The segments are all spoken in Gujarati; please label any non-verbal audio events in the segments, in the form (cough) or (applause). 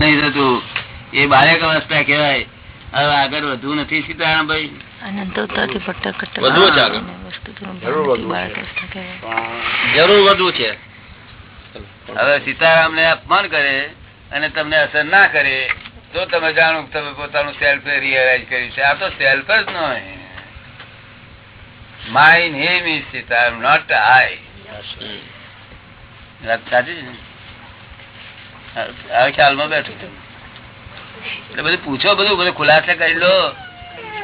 નહીં થતું એ બારેક અવસ્થા કહેવાય. હવે આગળ વધુ નથી સીતારામભાઈ. જરૂર વધુ છે. હવે સીતારામ ને અપમાન કરે અને તમને અસર ના કરે તો તમે જાણો તમે પોતાનું સેલ્ફ રિયલાઇઝ કર્યું છે. આ તો સેલ્ફ જ ન my name is Sitaram not I સાચી ખ્યાલમાં બેઠું છું. એટલે બધું પૂછો બધું બધું ખુલાસા કરી લો.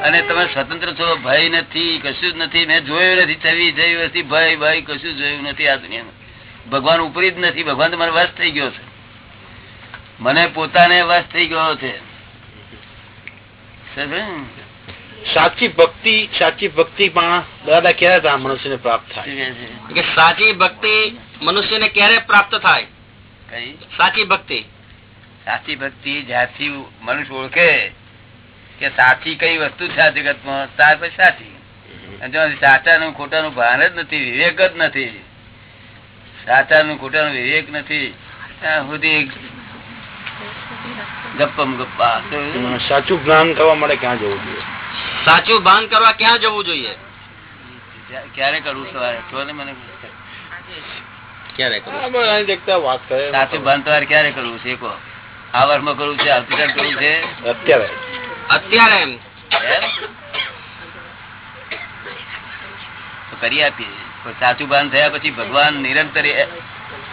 અને તમે સ્વતંત્ર છો ભય નથી કશું જ નથી. મેં જોયું નથી છવી છવી વર્ષથી ભય ભય કશું જોયું નથી આ દુનિયામાં. ભગવાન ઉપરી જ નથી. ભગવાન તો મને વશ થઈ ગયો છે. મને પોતાને વશ થઈ ગયો છે. સાચી ભક્તિ સાચી ભક્તિ પણ દાદા ક્યારે હતા મનુષ્યને પ્રાપ્ત થાય? સાચી ભક્તિ મનુષ્યને ક્યારે પ્રાપ્ત થાય? સાચી ભક્તિ. સાચી ભક્તિ જ્યાંથી મનુષ્ય ઓળખે કે સાચી કઈ વસ્તુ છે આ ત્યાર પછી સાચી. સાચા નું ખોટા નું ભાન જ નથી વિવેક જ નથી. સાચાનું ખોટાનું વિવેક નથી. સુધી ગપ્પમ ગપ્પા. સાચું જ્ઞાન કરવા માટે ક્યાં જવું જોઈએ? સાચું ભાન કરવા ક્યાં જવું જોઈએ? ક્યારે કરવું સવારે? ને મને ક્યારે આ બધા અહીં દેખતા વાત કરે. સાચું બંધ ક્યારે કરવું છે કહો આ વર્ષમાં કરવું છે આવતીકાલ કરવું છે? અત્યારે. અત્યારે એમ? કરી આપીએ. સાચું ભાન થયા પછી ભગવાન નિરંતર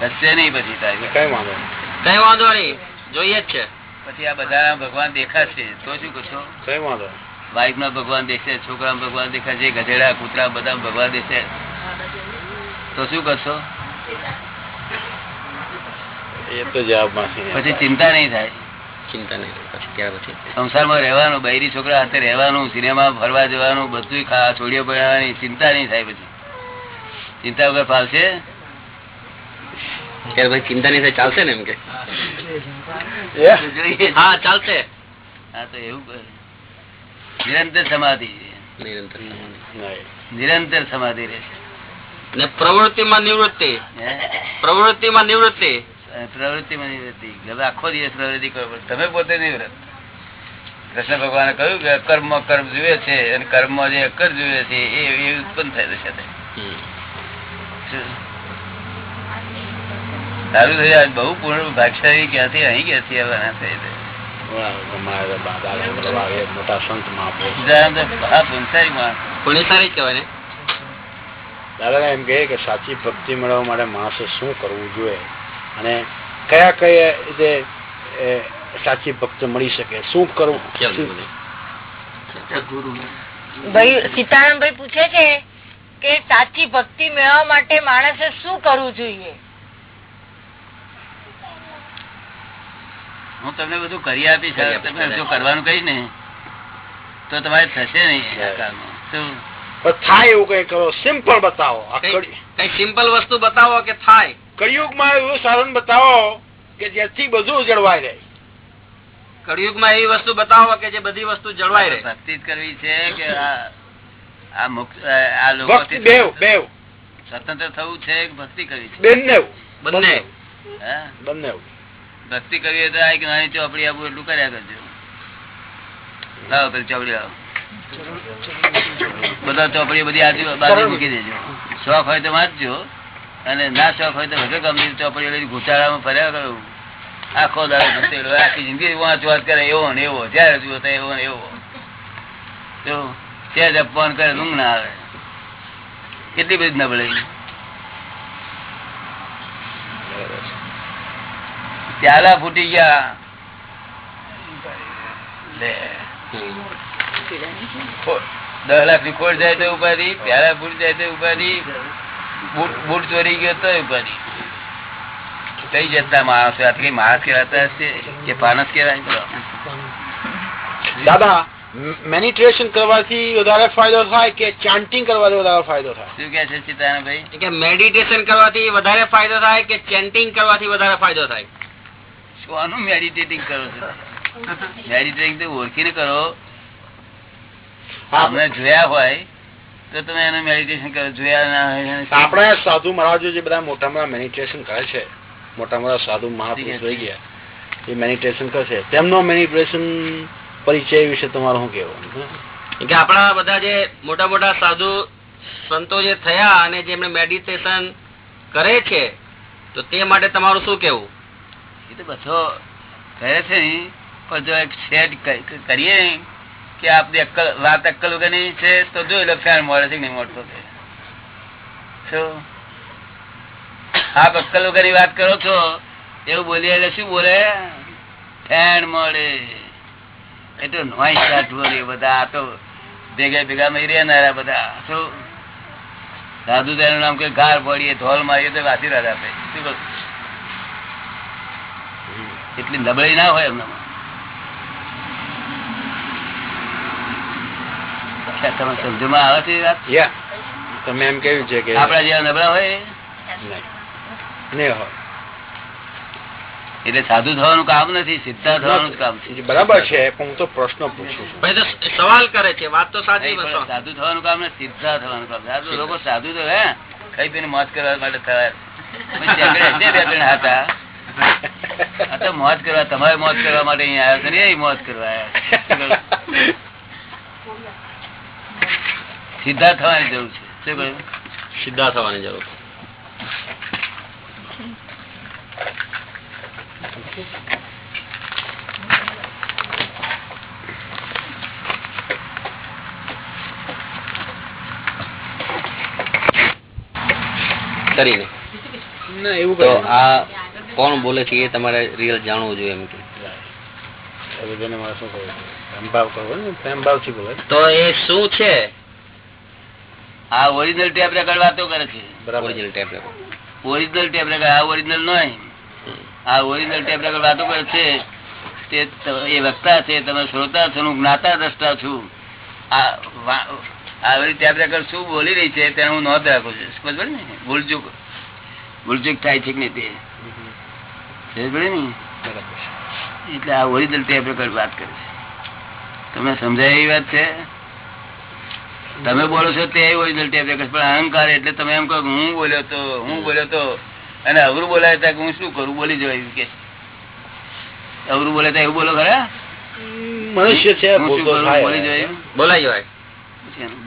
હશે નહીં પછી કઈ વાંધો નહીં. કઈ વાંધો નહીં. જોઈએ જ છે. પછી આ બધા ભગવાન દેખાશે. તો શું કરશો? કઈ વાંધો બાઈક વાઇફ ના ભગવાન દેખશે છોકરા ભગવાન દેખાશે ગધેડા કૂતરા બધા ભગવાન દેખશે. તો શું કરશો? એ તો જવાબમાં પછી ચિંતા નહીં થાય. ચિંતા નહીં ત્યાર પછી? સંસારમાં રહેવાનું બૈરી છોકરા હાથે રહેવાનું સિનેમા ફરવા જવાનું બધું ખા છોડીઓ બનાવવાની ચિંતા નહીં થાય પછી. ચિંતા વગર ફાવશે ત્યારે ભાઈ ચિંતા નહીં થાય ચાલશે ને એમ કે? હા ચાલશે. હા તો એવું કરે. નિરંતર સમાધિ. નિરંતર નહીં. નિરંતર સમાધિ રહેશે. ને પ્રવૃત્તિમાં નિવૃત્તિ? પ્રવૃત્તિમાં નિવૃત્તિ. પ્રવૃત્તિમાં નિવૃત્તિ. આખો દિવસ પ્રવૃત્તિ કરો. તમે પોતે નિવૃત્ત. કૃષ્ણ ભગવાને કહ્યું કે કર્મ કર્મ જુએ છે અને કર્મ જે અકર જુએ છે એ ઉત્પન્ન થયેલું છે સારું થયું. આજ બહુ પૂર્ણ ભાગશાળી ક્યાંથી અહીં ક્યાંથી આવવાના થઈ જાય. મોટા સંતમાં સીધારામ તો હા પુનસારી માણસ પુણ્ય સારી જ કહેવાય ને. દાદા એમ કહે કે સાચી ભક્તિ મેળવવા માટે માણસે શું કરવું જોઈએ? અને કયા કયા રીતે સાચી ભક્ત મળી શકે? શું કરવું? સીતારામભાઈ પૂછે છે કે સાચી ભક્તિ મેળવવા માટે માણસે શું કરવું જોઈએ? હું તમને બધું કરી આપીશ. તમે જો કરવાનું કહીશ ને તો તમારે થશે નહીં શું? થાય એવું કઈ કરો. સિમ્પલ બતાવો. કઈ સિમ્પલ વસ્તુ બતાવો કે થાય? કળિયુગમાં એવું સાધન બતાવો કે જેથી બધું જળવાઈ રહે. કળિયુગમાં એવી વસ્તુ બતાવો કે જે બધી વસ્તુ જળવાય રહે. ભક્તિ કરવી છે કે આ આ મુક્ત આ લોકો બેવ બેવ. સ્વતંત્ર થવું છે કે ભક્તિ કરવી છે? બંને. બંને. હા? બંને. ભક્તિ કરવી તો આ નાની ચોપડી આપું એટલું કર્યા કરજો. લાવો પેલી ચોપડી લાવો. બધા ચોપડી બધી આજુ બાજુ મૂકી દેજો. શોખ હોય તો વાંચજો. અને ના શોખ હોય તો વધુ ગમતી ચોપડીઓ લઈને ઘૂંટાળામાં ફર્યા કરું. આખો દાડો ઘૂંટેલો આખી જિંદગી વાંચ વાંચ કરે એવો ને એવો. જ્યારે જુઓ તો એવો ને એવો. તો ત્યાં જ અપમાન કરે ઊંઘ ના આવે. કેટલી બધી નબળાઈ. પ્યાલા ફૂટી ગયા. લે. દસ લાખની ખોટ જાય તો ઉપાધિ પ્યારા ફૂટ જાય તો ઉપાધિ બૂટ બૂટ ચોરી ગયો તો ઉપાધિ. કઈ જતા માણસ આ માણસ કહેવાતા હશે કે પાનસ કહેવાય? દાદા મેડિટેશન કરવાથી વધારે ફાયદો થાય કે ચાન્ટિંગ કરવાથી વધારે ફાયદો થાય? શું કે છે સીતારામભાઈ કે મેડિટેશન કરવાથી વધારે ફાયદો થાય કે ચેન્ટિંગ કરવાથી વધારે ફાયદો થાય? શું આનું મેડિટેટિંગ કરો છો? મેડિટેટિંગ તો ઓળખીને કરો. અમને જોયા હોય તો તમે એનું મેડિટેશન કરો જોયા ના હોય આપણે સાધુ મહારાજો જે બધા મોટા મોટા મેનિટેશન કરે છે મોટા મોટા સાધુ મહાપુરુષ રહી ગયા એ મેડિટેશન કરશે. તેમનો મેડિટેશન પરિચય વિશે તમારું શું કહેવું કે આપણા બધા જે મોટા મોટા સાધુ સંતો જે થયા અને જેમણે મેડિટેશન કરે છે તો તે માટે તમારું શું કેવું એ તો બધો કરે છે પણ જો એક સેટ કરીએ કે આપની અક્કલ વાત અક્કલ વગરની છે, તો જોઈ લો ફેન મળે છે નહીં મળતો આપ અક્કલ વગરની વાત કરો છો? એવું બોલીએ એટલે શું બોલે? ફેન મળે એટલું નોઈ કાઢવો એ બધા, આ તો ભેગા ભેગા માં રહેનારા બધા. શું? સાધુ તેનું નામ કે ગાર પડીએ ધોલ મારીએ તો આશીર્વાદ આપે. શું? એટલી નબળી ના હોય એમનામાં. તમે સમજમાં આવે છે વાત? તમે એમ કેવું છે કે આપડા જેવા નબળા હોય? નહીં. નહીં હોય. એટલે સાધુ થવાનું કામ નથી સિદ્ધા થવાનું કામ છે. બરાબર છે હું તો પ્રશ્ન પૂછું છું. સવાલ કરે છે વાત તો સાચી. સાધુ થવાનું કામ નથી સિદ્ધા થવાનું કામ સાધુ લોકો સાધુ તો હે ખાઈ પીને મોજ કરવા માટે થયા. હતા. મોત મોજ કરવા તમારે મોજ કરવા માટે અહીંયા આવ્યા છે ને એ મોજ કરવા આવ્યા સીધા થવાની જરૂર છે. શું કહ્યું? સીધા થવાની જરૂર કરીને. ના એવું તો આ કોણ બોલે છે એ તમારે રિયલ જાણવું જોઈએ એમ કે. તો એ શું છે? આ ઓરિજિનલ ટેપ રેકર્ડ વાતો કરે છે. બરાબર. Original tape original tape record આ ઓરિજિનલ નહીં આ ઓરિજિનલ ટેપ રેકર્ડ વાતો કરે છે. તે એ વક્તા છે તમે શ્રોતા છો હું જ્ઞાતા દ્રષ્ટા છું. આ આવી ટેપ રેકર્ડ શું બોલી રહી છે તેને હું નોંધ રાખું છું. સમજ પડી ને? ભૂલચૂક. ભૂલચૂક થાય છે કે નહીં તે? સમજ ને? એટલે આ ઓરિજિનલ ટેપ રેકર્ડ વાત કરે છે. તમને સમજાય એવી વાત છે? તમે બોલો છો તે ઓરિજિનલ ટેપ રેકર્ડ પણ અહંકાર એટલે તમે એમ કહો હું બોલ્યો તો હું બોલ્યો તો અને અવરું બોલાય કે હું શું કરું? બોલી જવાય એવું કે અવરું બોલે તા એવું બોલો ખરા? મનુષ્ય છે. બોલી જવાય બોલાઈ જવાય.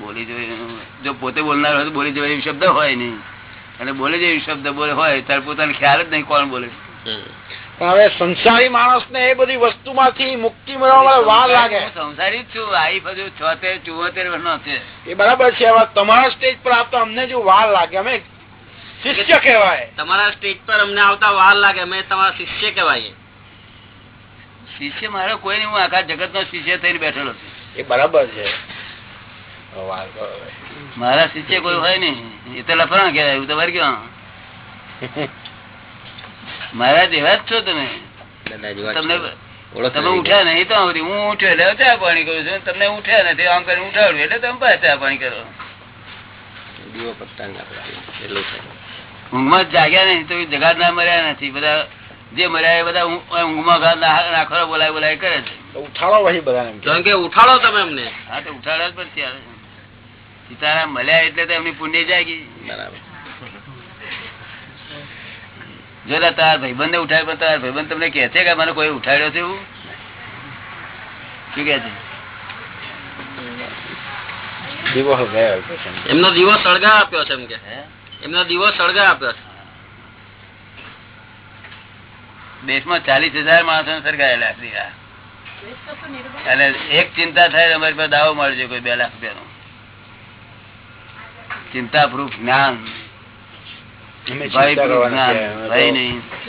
બોલી જવાય જો પોતે બોલનાર હોય તો બોલી જવાય એવી શબ્દ હોય નહીં. અને બોલે જેવી શબ્દ બોલે હોય ત્યારે પોતાને ખ્યાલ જ નહીં કોણ બોલે. હવે સંસારી માણસ ને એ બધી વસ્તુમાંથી મુક્તિ મેળવવા વાર લાગે. સંસારી છું આઈ બધું છોતેર ચુવોતેર વર્ષનો છે. એ બરાબર છે હવે તમારા સ્ટેજ પર આવતા અમને જો વાર લાગે અમે શિષ્ય કહેવાય. તમારા સ્ટેજ પર અમને આવતા વાર લાગે અમે તમારા શિષ્ય કહેવાય શિષ્ય મારો કોઈ નહીં હું આખા જગત નો શિષ્ય થઈને બેઠેલો છું. એ બરાબર છે. મારા શિષ્ય કોઈ હોય નઈ એ તો લફરા કહેવાય એવું તો વાર ક્યાં (laughs) મારા જેવા જ છો તમે. તમે ઉઠ્યા નહીં તો હું ઉઠ્યો એટલે ચા પાણી કરું છું. તમને ઉઠ્યા નથી આમ કરીને ઉઠાડું. એટલે તમે પાસે ચા પાણી કરો. દીવો ઊંઘમાં જાગ્યા નહીં તો જગાડનાર મર્યા નથી. બધા જે મર્યા એ બધા ઊંઘ- ઊંઘમાં ઘા ના- બોલાય બોલાય કરે છે. ઉઠાડો ભાઈ બધાને કે. ઉઠાડો તમે અમને. હા તો ઉઠાડો જ પણ ત્યારે સીતારામ મળ્યા એટલે તો એમની પુણ્ય જાગી. બરાબર. જો તાર ભાઈબંધ ને ઉઠાડ્યો પણ તાર ભાઈબંધ તમને કે છે કે મને કોઈ ઉઠાડ્યો છે એવું? શું કે છે. એમનો દીવો સળગા આપ્યો છે એમ કે. એમનો દીવો સળગા આપ્યો છે. દેશમાં ચાલીસ હજાર માણસો ને દીવા અને એક ચિંતા થાય અમારી પાસે દાવો મળજો કોઈ બે લાખ રૂપિયાનો. ચિંતા પ્રૂફ જ્ઞાન.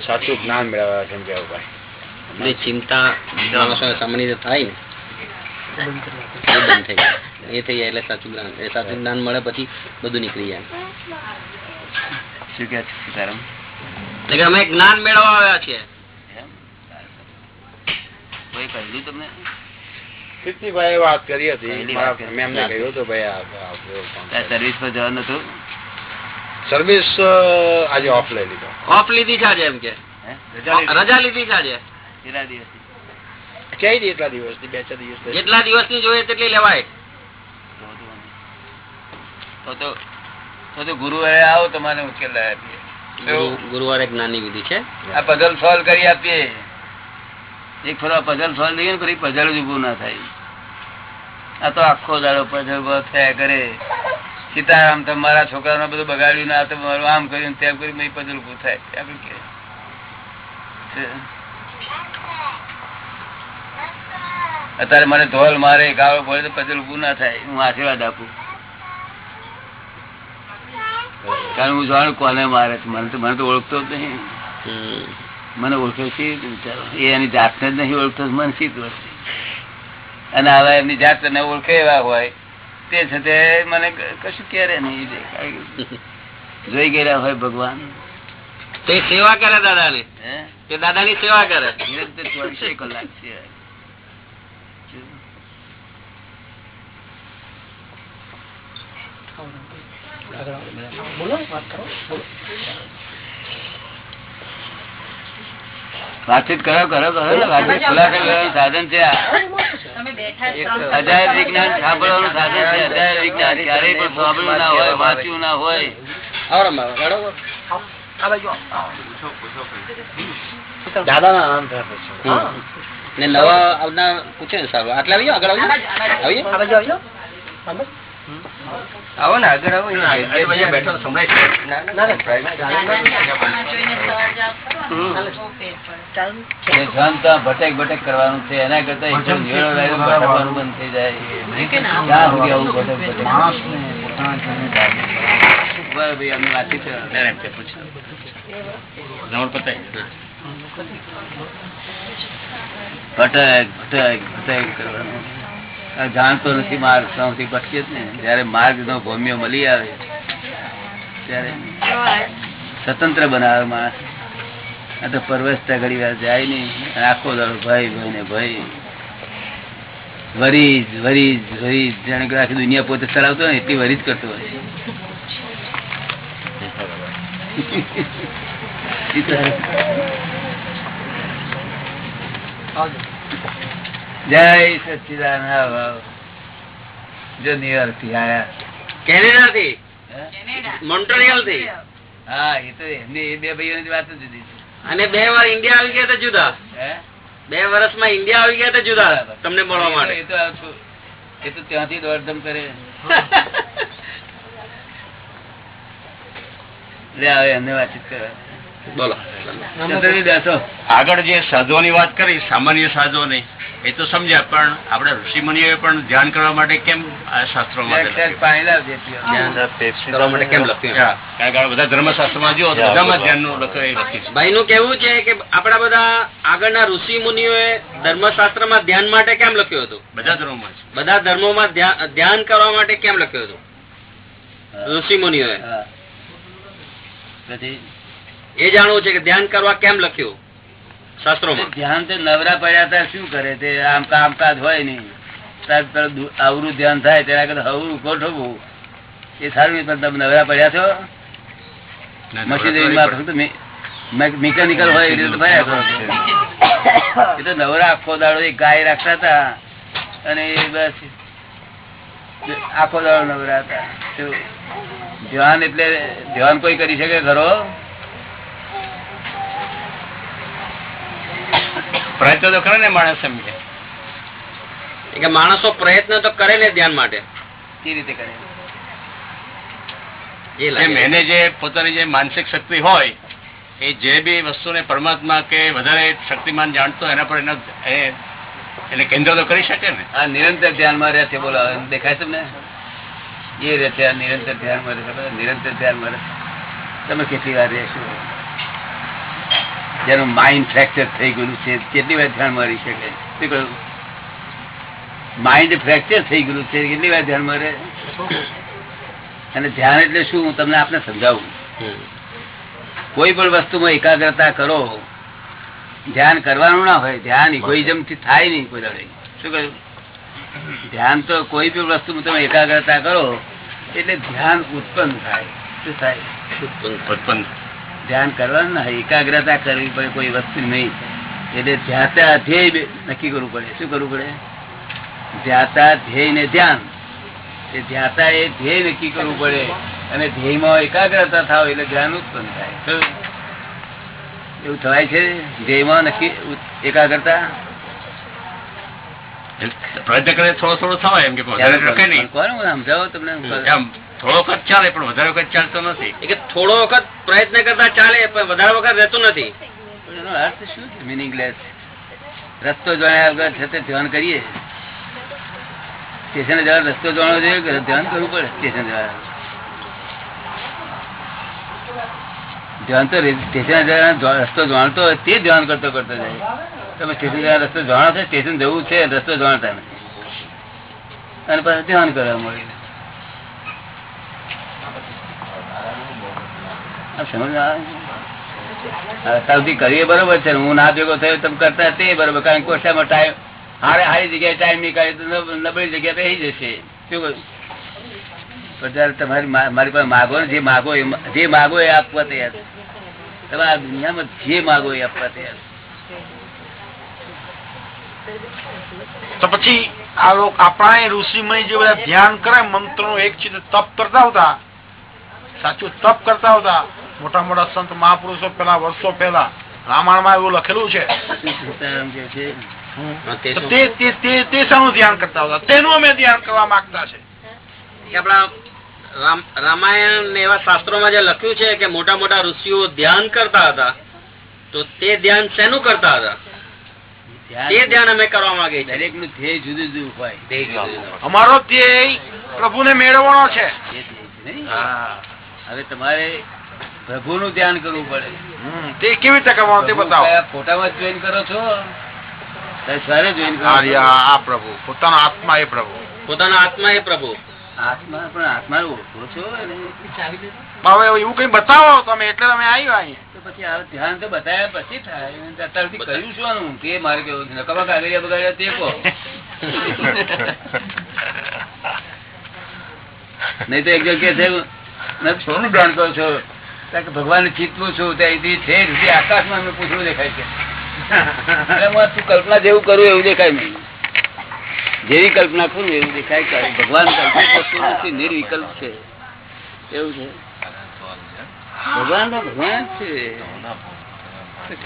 સાચું જ્ઞાન મેળવવા છે ભાઈ ચિંતા સામાન્ય થાય ને. એ થઈ જાય. એ થઈ જાય એટલે સાચું જ્ઞાન. એ સાચું જ્ઞાન મળે પછી બધું નીકળી જાય. શું કે સીતારામ? અમે જ્ઞાન મેળવવા આવ્યા છીએ. એમ? કોઈ કહ્યું તમને? કીર્તિભાઈએ વાત કરી હતી. કહ્યું હતું ભાઈ સર્વિસ પર જવાનું હતું? સર્વિસ આજે ઓફ લઈ લીધો. ઓફ લીધી છે આજે એમ કે? રજા લીધી? છે આજે? કેટલા દિવસ ક્યાંય નહીં એટલા દિવસથી બે ચાર દિવસ જેટલા દિવસની જોઈએ તેટલી લેવાય. તો તો તો તો ગુરુવારે આવો તમારે ઉકેલ આપીએ. ગુરુ- ગુરુવારે જ્ઞાનની વિધિ છે. આ પઝલ સોલ્વ કરી આપીએ. એક ફરવા પઝલ સોલ્વ થઈ ગયું ને પઝલ જ ઉભું ના થાય. આ તો આખો દાડો પઝલ થયા કરે. સીતારામ તો મારા છોકરાને બધું બગાડ્યું ના તો આમ કર્યું તેમ કર્યું પઝલ ઉભું થાય. આપણે કે અત્યારે મને ધોલ મારે, ગાળો પડે તો પદલ ઉભું ના થાય. હું આશીર્વાદ આપું. કારણ હું જાણું કોને મારે મને તો મને તો ઓળખતો જ નહીં. મને ઓળખે છે એની જાતને જ નહીં ઓળખતો, મને શીત ઓળખે અને હવે એમની જાત ને ઓળખે એવા હોય. તે છે તે મને કશું ક્યારે નહીં જોઈ ગયેલા હોય ભગવાન. તે સેવા કરે દાદાની? હે? તે દાદાની સેવા કરે? ચોવીસે કલાક છે. વાતચીત કરો કરો કરો ને વાતચીત ખુલાસા કરવાનું સાધન છે અજાયબ વિજ્ઞાન સાંભળવાનું સાધન છે. અજાયબ વિજ્ઞાન ક્યારેય પણ સાંભળ્યું ના હોય વાંચ્યું ના હોય. દાદા ના હમ. ને નવા આવનાર પૂછે ને સારું આટલા આવીએ આગળ આવી જાઓ. આવીએ આવો ને આગળ આવો બેઠો તો ભટેક ભટેક કરવાનું છે એના કરતા ભટકવાનું બંધ થઈ જાય. ભટેક ભટેક. ભટક કરવાનું. જાણતો નથી માર્ગ સૌથી ભટકે જ ને. જયારે માર્ગ નો ભૌમ્ય મળી આવે, ત્યારે સ્વતંત્ર બનાવે માણસ. આ તો પરવસતા ઘડી વાર જાય નહીં. આખો દાડો ભાઈ ભાઈ ને ભાઈ વરીજ વરીજ વરીજ. જાણે કે આખી દુનિયા પોતે ચલાવતો હોય એટલી વરીજ કરતો હોય. જય સચિદાન જો ન્યુયોર્કથી આયા કેનેડા થી મોન્ટ્રિયલથી હા એ તો એમને એ બે ભાઈઓ ની વાત જુદી છે. અને બે વાર ઇન્ડિયા આવી ગયા તો જુદા? હે? બે વર્ષમાં ઇન્ડિયા આવી ગયા તો જુદા. તમને મળવા માટે. એ તો- એ તો ત્યાંથી દોડધમ કરે. (laughs) લે આવે એમને વાતચીત કરે બોલો. આગળ જે સાધુઓની વાત કરી સામાન્ય સાધુઓની એ તો સમજ્યા પણ આપડે ઋષિ મુનિઓ પણ ધ્યાન કરવા માટે કેમ શાસ્ત્રો માટે કેમ લખ્યું? એમ? કારણ કે આ બધા ધર્મશાસ્ત્રમાં જુઓ બધામાં ધ્યાનનું લખાય લખ્યું ભાઈ નું કેવું છે કે આપડા બધા આગળના ઋષિ ધર્મશાસ્ત્રમાં ધ્યાન માટે કેમ લખ્યું હતું? બધા ધર્મો બધા ધર્મોમાં ધ્યા- ધ્યાન કરવા માટે કેમ લખ્યું હતું? ઋષિ. પછી એ જાણવું છે કે ધ્યાન કરવા કેમ લખ્યું? શાસ્ત્રોમાં. ધ્યાન તો નવરા પડ્યા હતા શું કરે? તે આમ કામકાજ હોય નહીં. અવરું ધ્યાન થાય તેના કરતા હવરું ગોઠવવું. એ સારું પણ તમે નવરા પડ્યા છો? મશીનરીમાં ફક્ત મિકેનિકલ હોય એ રીતે ભર્યા છો. એ તો નવરા આખો દાડો એક ગાય રાખતા હતા. અને એ બસ આખો દાડો નવરા હતા? ધ્યાન એટલે ધ્યાન કોઈ કરી શકે ખરો? પ્રયત્ન તો કરે ને માણસ સમજે કે. કે માણસો પ્રયત્ન તો કરે ને ધ્યાન માટે. કેવી રીતે કરે? એ એને જે પોતાની જે માનસિક શક્તિ હોય એ જે બી વસ્તુને પરમાત્મા કે વધારે શક્તિમાન જાણતો એના પર એના એ- એને કેન્દ્ર તો કરી શકે ને. આ નિરંતર ધ્યાનમાં રહે છે બોલો દેખાય તમને? એ રહે છે નિરંતર ધ્યાનમાં રહે નિરંતર ધ્યાનમાં રહે. તમે કેટલી વાર રહેશો? જેનું માઇન્ડ ફ્રેક્ચર થઈ ગયું છે, કેટલી વાર ધ્યાન રહી શકે? માઇન્ડ ફ્રેક્ચર થઈ ગયું છે, કેટલી વાર ધ્યાન રહે અને ધ્યાન એટલે શું? હું તમને આપને સમજાવું. કોઈ પણ વસ્તુમાં એકાગ્રતા કરો. ધ્યાન કરવાનું ના હોય, ધ્યાન ઇકોઇઝમથી થાય નહીં કોઈ દાડે. શું કહ્યું? ધ્યાન તો કોઈ પણ વસ્તુમાં તમે એકાગ્રતા કરો, એટલે ધ્યાન ઉત્પન્ન થાય. શું થાય? ઉત્પન્ન. ધ્યાન કરવાનું ને એકાગ્રતા કરવી પડે કોઈ વસ્તુ નહીં. એટલે ધ્યાતા ધ્યેય નક્કી કરવું પડે. શું કરવું પડે? ધ્યાતા ધ્યેય ને ધ્યાન. એ ધ્યાતા એ ધ્યેય નક્કી કરવું પડે. અને ધ્યેયમાં એકાગ્રતા થાવ એટલે ધ્યાન ઉત્પન્ન થાય. એવું થવાય છે? ધ્યેયમાં નક્કી એકાગ્રતા? પ્રયત્ન કરે થોડો થોડો થવાય એમ કે સમજાવો તમને? થોડો વખત ચાલે પણ વધારે વખત ચાલતો નથી. એટલે થોડો વખત પ્રયત્ન કરતા ચાલે પણ વધારે વખત રહેતું નથી. એનો અર્થ શું છે? મિનિંગલેસ રસ્તો જાણ્યા વગર છે તે ધ્યાન કરીએ. સ્ટેશન જવા રસ્તો જાણવો જોઈએ કે ધ્યાન કરવું પડે સ્ટેશન જવા? ધ્યાન તો સ્ટેશન જવા રસ્તો જાણતો હોય તે ધ્યાન કરતો કરતો જાય. તમે સ્ટેશન જવા રસ્તો જાણો છો સ્ટેશન જવું છે રસ્તો જાણતા નથી અને પછી ધ્યાન કરવા મળ્યું આ સમજ આવે છે? હા, સૌથી કરીએ બરોબર છે હું ના ભેગો થયો તમે કરતા તે બરોબર, કારણ કે કોષ્ટામાં ટાઈમ હારે હારી જગ્યાએ ટાઈમ નીકળે તો નબળી જગ્યા રહી જશે. શું પણ તમારી મારી પાસે માગો ને, જે માગો જે માગો એ આપવા તૈયાર. તમે આ દુનિયામાં જે માગો એ આપવા તૈયાર તો પછી આ લોકો આપણા એ ઋષિ મુનિ જે બધા ધ્યાન કરે મંત્રનું એક ચીજ તપ કરતા હતા સાચું તપ કરતા હતા મોટા મોટા સંત મહાપુરુષો પેલા વર્ષો પહેલા રામાયણમાં એવું લખેલું છે. તે શાનું ધ્યાન કરતા હતા. તેનું અમે ધ્યાન કરવા માંગતા છે. આપણા રામાયણ ને એવા શાસ્ત્રોમાં જે લખ્યું છે કે મોટા મોટા ઋષિઓ ધ્યાન કરતા હતા તો તે ધ્યાન શેનું કરતા હતા? તે ધ્યાન અમે કરવા માંગીએ છીએ. દરેકનું ધ્યેય જુદું જુદું હોય. અમારો ધ્યેય પ્રભુને મેળવવાનો છે. હવે તમારે પ્રભુ નું ધ્યાન કરવું પડે. તે કેવી રીતે કરવાનું તે બતાવો. ફોટામાં જોઈન કરો છો? કઈ જોઈન કરો આ પ્રભુ. પોતાનો આત્મા એ પ્રભુ. પોતાના આત્મા એ પ્રભુ. આત્મા પણ આત્મા ઓળખો છો હવે એવું કઈ બતાવો તમે એટલે તમે આવ્યા અહીંયા. તો પછી આ ધ્યાન તો બતાવ્યા પછી થાય. અત્યારથી કર્યું શું આનું? તે મારે કેવું છે? કાગળિયા બગાડ્યા તે કહો. (laughs) નહીં તો એક જગ્યા છે સોનું ધ્યાન કરો છો? ભગવાન ચિત્તું છું ત્યાંથી છે સુધી આકાશમાં એમને પૂછડું દેખાય છે. કલ્પના જેવું કરું એવું દેખાય નહીં. જેવી કલ્પના કરું એવું દેખાય ભગવાન નથી, નિર્વિકલ્પ છે. એવું છે. ભગવાન ભગવાન છે.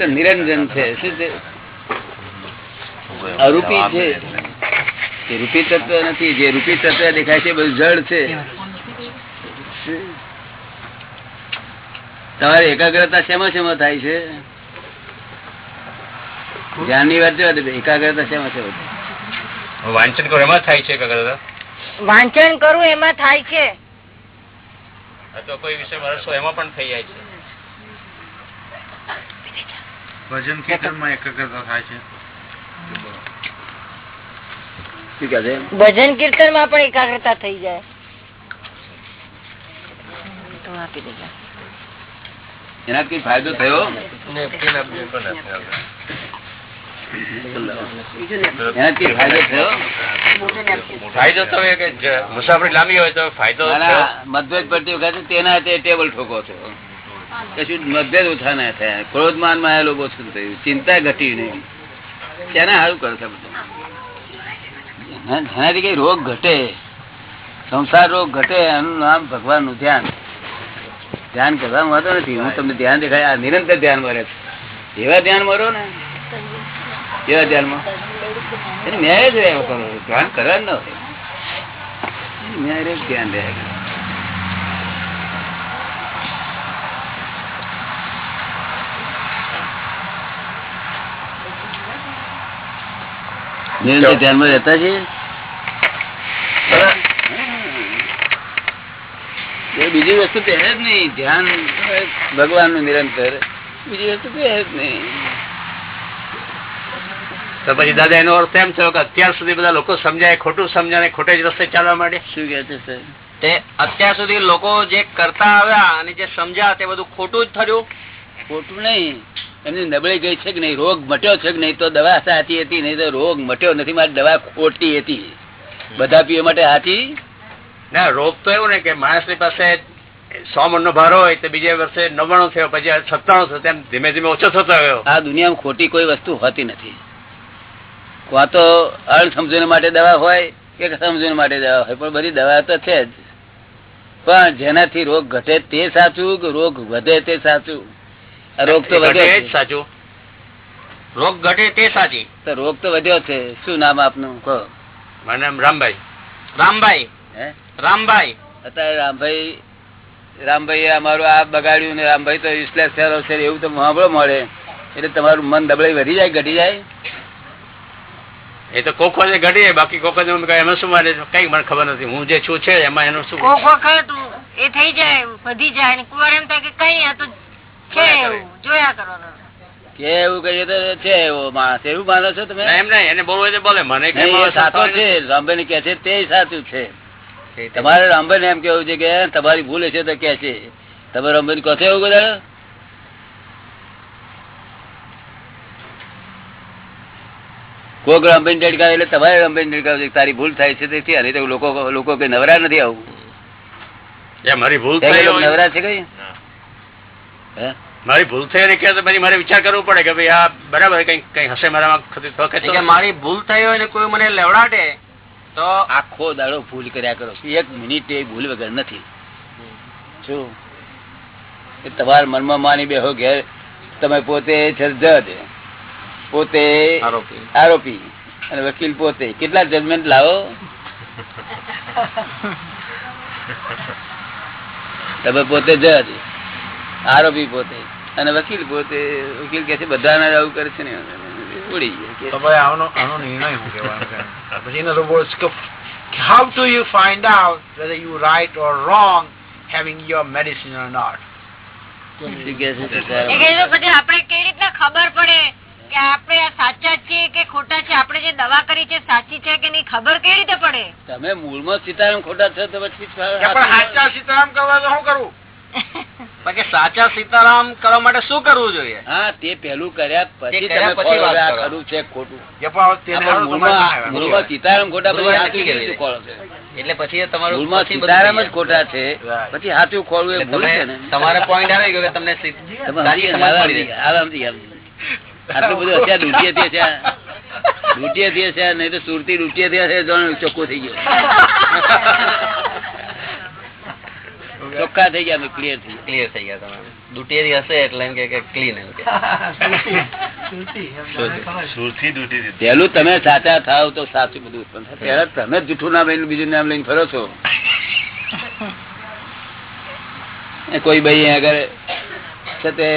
નિરંજન છે. શું છે? અરૂપી છે. રૂપી તત્વ નથી. જે રૂપી તત્વ દેખાય છે બધું જળ છે. તમારી એકાગ્રતા શેમાં શેમાં થાય છે? ધ્યાનની વાત જવા એકાગ્રતા શેમાં શેમાં થાય? વાંચન કરું એમાં થાય છે એકાગ્રતા? વાંચન કરું એમાં થાય છે. તો કોઈ વિષય વર્ષો એમાં પણ થઈ જાય છે. ભજન કીર્તનમાં એકાગ્રતા થાય છે. શું કહે ભજન કીર્તનમાં પણ એકાગ્રતા થઈ જાય. તો આપી દેજો. એનાથી ફાયદો થયો? ફાયદો તો મુસાફરી લાંબી હોય તો ફાયદો મતભેદ પડતી વખતે તેના હાથે ટેબલ ઠોકો છો કશું મતભેદ ઓછા ના થયા. ક્રોધમાનમાં આવેલું ઓછું થયું? ચિંતા ઘટી નહીં. તેના સારું કરશે બધું? જેનાથી કઈ રોગ ઘટે? સંસાર રોગ ઘટે એનું નામ ભગવાનનું ધ્યાન. ધ્યાન કરવાનું વાંધો નથી. હું તમને ધ્યાન દેખાય નિરંતર ધ્યાન મળે એવા ધ્યાન મળો ને? એવા ધ્યાનમાં? એને ન્યાય જ ધ્યાન કરવા ન ધ્યાન રહેતા છે એ બીજી વસ્તુ તો જ નહીં. ધ્યાન ભગવાનનું નિરંતર. બીજી વસ્તુ તો જ નહીં. તો પછી દાદા એનો અર્થ એમ થયો કે અત્યાર સુધી બધા લોકો સમજાય ખોટું સમજાય ખોટે જ રસ્તે ચાલવા માટે શું કે છે સર તે અત્યાર સુધી લોકો જે કરતા આવ્યા અને જે સમજ્યા તે બધું ખોટું જ થયું? ખોટું નહીં. એમની નબળી ગઈ છે કે નહીં? રોગ મટ્યો છે કે નહીં? તો દવા સાચી હતી નહીં તો રોગ મટ્યો નથી. મારી દવા ખોટી હતી. બધા પીવા માટે સાચી ના રોગ તો એવું ને કે માણસની પાસે સો મણ નો ભાર હોય તો બીજા વર્ષે નવ્વાણું થયો પછી સત્તાણું થયો તેમ ધીમે ધીમે ઓછો થતો આવ્યો આ દુનિયામાં ખોટી કોઈ વસ્તુ હોતી નથી. કાં તો અણસમજણ માટે દવા હોય કે સમજણ માટે દવા હોય પણ બધી દવા તો છે જ. પણ જેનાથી રોગ ઘટે તે સાચું કે રોગ વધે તે સાચું? રોગ તો વધે. સાચું. રોગ ઘટે તે સાચી. તો રોગ તો વધ્યો છે. શું નામ આપનું? કહો. મારું નામ રામભાઈ. રામભાઈ રામભાઈ. અત્યારે રામભાઈ રામભાઈ અમારું આ બગાડ્યું ને રામભાઈ તો યુઝલેસ થયેલો છે એવું તો સાંભળો મળે. એટલે તમારું મન દબડાઈ વધી જાય ઘટી જાય? એ તો કોકો વખતે ઘટી જાય. બાકી કોકો એમાં શું મારે કઈ મને ખબર નથી. હું જે છું છે એમાં એનું શું? કોકો ખાતું એ થઈ જાય વધી જાય. ને કુવાર એમ થાય કે કઈ આ તો છે એવું. જોયા કરવાનું કે એવું કહીએ તો છે એવો માણસ. એવું માનો છો તમે? એમ નહીં. એને બોલવું બોલે. મને સાચો છે. રામભાઈ ને કે છે તે સાચું છે. તમારે રામભાઈ ને એમ કેવું છે કે તમારી ભૂલ હશે તો કે છે. તમે રામભાઈ કહો એવું બધા કોક રામભાઈ ને ઝડકાવે એટલે તમારે રામભાઈ ને ઝડકાવે છે તારી ભૂલ થાય છે તેથી અને તો લોકો લોકો કઈ નવરા નથી આવું. એ મારી ભૂલ થઈ નવરા છે કઈ? મારી ભૂલ થઈ કે પછી મારે વિચાર કરવો પડે કે ભાઈ આ બરાબર કઈ કઈ હશે મારામાં? મારી ભૂલ થઈ હોય ને કોઈ મને લેવડાટે તો આખો દાડો ભૂલ કર્યા કરો. એક મિનિટ એ ભૂલ વગર નથી. શું તમારા મનમાં માની બેહો ઘેર તમે પોતે જજ પોતે આરોપી. આરોપી અને વકીલ પોતે. કેટલા જજમેન્ટ લાવો? તમે પોતે જજ આરોપી પોતે. અને વકીલ પોતે વકીલ કે છે બધાને આવું કરે છે ને? ઉડી ગયા તો ભાઈ આનો આનો નિર્ણય શું કહેવાનો છે? પછી in other how do you find out whether you right or wrong having your medicine or not? આપણે કેવી રીતના ખબર પડે કે આપણે સાચા છીએ કે ખોટા છે આપણે જે દવા કરી છે સાચી છે કે નહીં? ખબર કેવી રીતે પડે? તમે મૂળમાં સીતારામ ખોટા છો તો પછી સાચા સીતારામ કરવા તો શું કરવું સાચા સીતારામ કરવા માટે શું કરવું જોઈએ? હા તે પેલું કર્યા પછી. ખરું છે ખોટું. સીતારામ ખોટા પછી એટલે પછી તમારું સીતારામ જ ખોટા છે પછી હાથું ખોલવું એ ભૂલ છે ને? તમારે પોઈન્ટ આવી ગયો કે તમને. આટલું બધું અત્યારે ડૂટીએ તે છે. ડૂટીએ તે છે નહીં તો સુરતી ડૂટીએ તે છે ચોખ્ખું થઈ ગયો. ચોખ્ખા થઈ ગયા ક્લિયર થઈ ગયા. ક્લિયર થઈ ગયા તમારે. દુટેરી હશે એટલે એમ કે ક્લીન એમ કે. પેલું તમે સાચા થાવ તો સાચું બધું ઉત્પન્ન થાય. પેલા તમે જૂઠું નામ લઈને બીજું નામ લઈને ફરો છો. કોઈ ભાઈ આગળ છે તે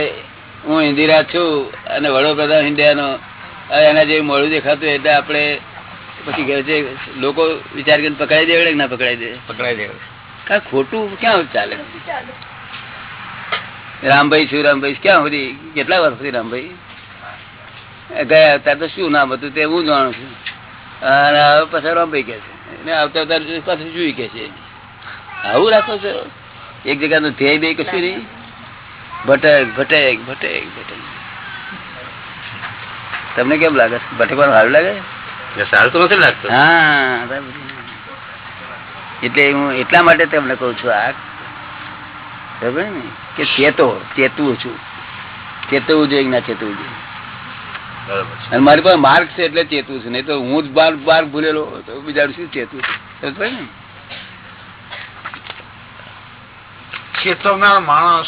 હું ઇન્દિરા છું અને વડોપ્રધાન ઇન્ડિયાનો નો એના જેવું મોડું દેખાતું એટલે આપણે પછી કહે લોકો વિચાર કરીને પકડાઈ દેવડે કે ના પકડાઈ દે પકડાઈ દેવું કા ખોટું ક્યાં ચાલે? રામભાઈ શું રામભાઈ ક્યાં સુધી? કેટલા વર્ષ સુધી રામભાઈ? ગયા અવતાર તો શું નામ હતું તે હું જાણું છું. અને હવે પાછા રામભાઈ કે છે. ને આવતા અવતાર પાછું જોઈ કે છે? આવું રાખો છો? એક જગ્યાનું ધ્યેય બે કશું નહીં. ભટક ભટક ભટક ભટક. તમને કેમ લાગે? ભટકવાનું સારું લાગે? સારું તો નથી લાગતું. હા. એટલે હું એટલા માટે તમને કઉ છું આ ખબર ને? કે ચેતો ચેતવું છું. ચેતવું જોઈએ ના ચેતવું જોઈએ? બરોબર છે. અને મારી પાસે માર્ગ છે એટલે ચેતવું છું. નહીં તો હું જ માર્ગ માર્ગ ભૂલેલો તો બીજા શું ચેતવું છું? ને? ચેતવનાર માણસ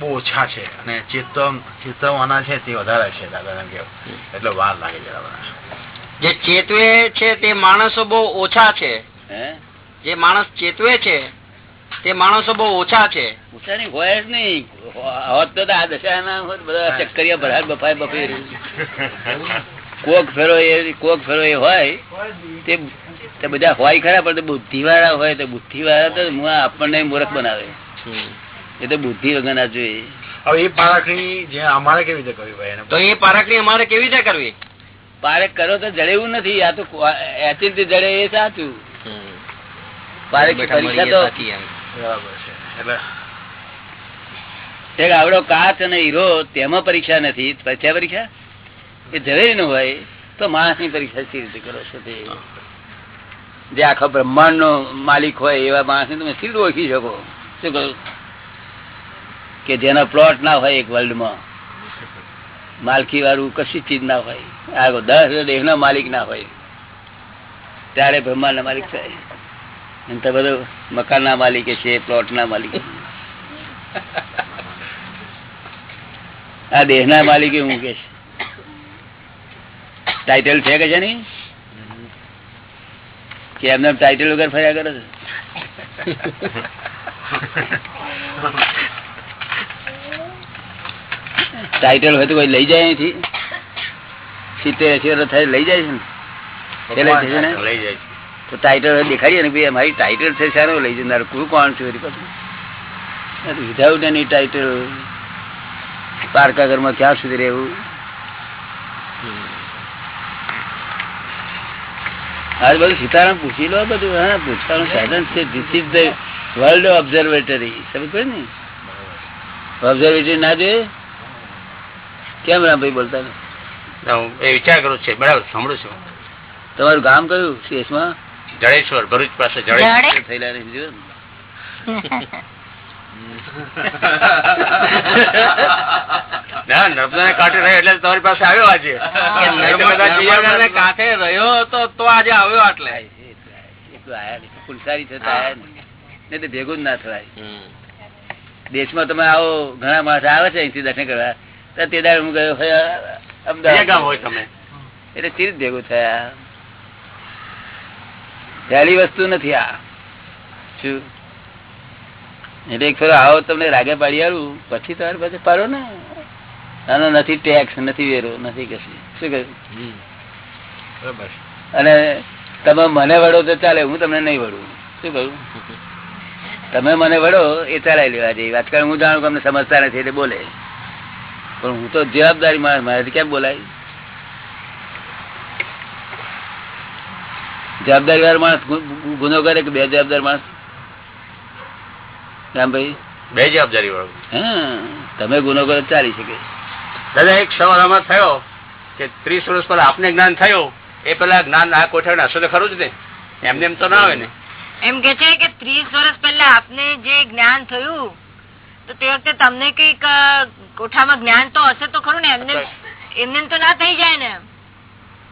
બહુ ઓછા છે. અને ચેતવ ચેતવવાના છે તે વધારે છે દાદા એમ કેવું એટલે વાર લાગે છે જે ચેતવે છે તે માણસો બહુ ઓછા છે. હે? જે માણસ ચેતવે છે તે માણસો બહુ ઓછા છે. ઉતારી હોય જ નહીં. હોત તો આ દશા બધા ચક્કરિયા ભરાય બફાય બફાઈ કોક ફેરો એ કોક ફેરો એ હોય તે તે બધા હોય ખરા પણ બુદ્ધિ વાળા હોય તો બુદ્ધિ વાળા તો આપણને મૂર્ખ બનાવે. એ તો બુદ્ધિ વગર ના જોઈએ. હવે એ પારખણી જે અમારે કેવી રીતે કરવી ભાઈ તો એ પારખણી અમારે કેવી રીતે કરવી? પારખ કરો તો જડેવું નથી આ તો એચિંત જડે એ સાચું. આવડો કાચ અને હીરો તેમાં પરીક્ષા નથી. પરીક્ષા પરીક્ષા? એ ઝવેરી નું હોય તો માણસની પરીક્ષા સી રીતે કરો છો તે? જે આખા બ્રહ્માંડ નો માલિક હોય એવા માણસ ને તમે સીધું ઓળખી શકો? શું કહ્યું કે જેનો પ્લોટ ના હોય એક વર્લ્ડમાં માલકી વાળું કશી ચીજ ના હોય. આ દસ દેહ ના માલિક ના હોય. ત્યારે બ્રહ્માંડ ના માલિક થાય. અને તો બધું મકાન ના માલિકે છે પ્લોટ ના માલિક. આ દેહ ના માલિકે હું કે છે? ટાઇટલ છે કે છે ને કે એમને ટાઇટલ વગર ફર્યા કરે છે? ટાઇટલ હોય તો કોઈ લઈ જાય અહીંથી? સિત્તેર એસી વર્ષ થાય લઈ જાય છે ને? લઈ જાય છે. તો ટાઇટલ દેખાડીએ ને ભાઈ અમારી ટાઇટલ છે સારો લઈ જનાર કોઈ કોણ છે વિધાઉટ એની ટાઇટલ પારકાગરમાં ક્યાં સુધી રહેવું? આજ બધું સીતારામ પૂછી લો બધું. હા પૂછવાનું સાધન છે. This is the world observatory સમજ પડે ને? ઓબ્ઝર્વેટરી ના જોઈએ? કેમ રામભાઈ બોલતા? હું એ વિચાર કરું છે. બરાબર સાંભળું છું. તમારું ગામ કયું? શેષમાં જડેશ્વર ભરૂચ પાસે જડેશ્વર? થયેલા ને? (laughs) ના નર્મદાને કાંઠે રહ્યો એટલે તમારી પાસે આવ્યો આજે. નહોતા. કાંઠે રહ્યો હતો તો આજે આવ્યો આટલે. ફુલસારી છે તો આયા નહીં. નહીં. તો ભેગું જ ના થવાય. દેશમાં તમે આવો ઘણા માણસ આવે છે અહીંથી દર્શન કરવા. તે દાડે હું ગયો અમદાવાદ. તમે? એટલે ચીર ભેગું થયા. પહેલી વસ્તુ નથી આ. શું? એટલે એક ફેરો આવો તમને રાગે પાડી આવું પછી તમારે પાસે પાડો ને. આનો નથી ટેક્સ નથી વેરો નથી કશું. શું કહ્યું? બરાબર અને તમે મને વડો તો ચાલે હું તમને નહીં વડું શું કહ્યું? તમે મને વડો એ ચલાવી લેવા જેવી આજકાલ હું જાણું કે અમને સમજતા નથી એટલે બોલે. પણ હું તો જવાબદારી માણસ મારે કેમ બોલાય? જવાબદારી વાર માણસ ગુનો કરે કે બે જવાબદાર માણસ? રામભાઈ? બે જવાબદારી વાળો. હા તમે ગુનો કરો ચાલી શકે. દાદા એક સવાલ આમાં થયો કે ત્રીસ વર્ષ પર આપને જ્ઞાન થયું એ પેલા જ્ઞાન આ કોઠાને હશે તો ખરું જ ને? એમને એમ તો ના આવે ને. એમ કે છે કે ત્રીસ વર્ષ પહેલા આપને જે જ્ઞાન થયું તો તે વખતે તમને કંઈક કોઠામાં જ્ઞાન તો હશે તો ખરું ને? એમને એમને તો ના થઈ જાય ને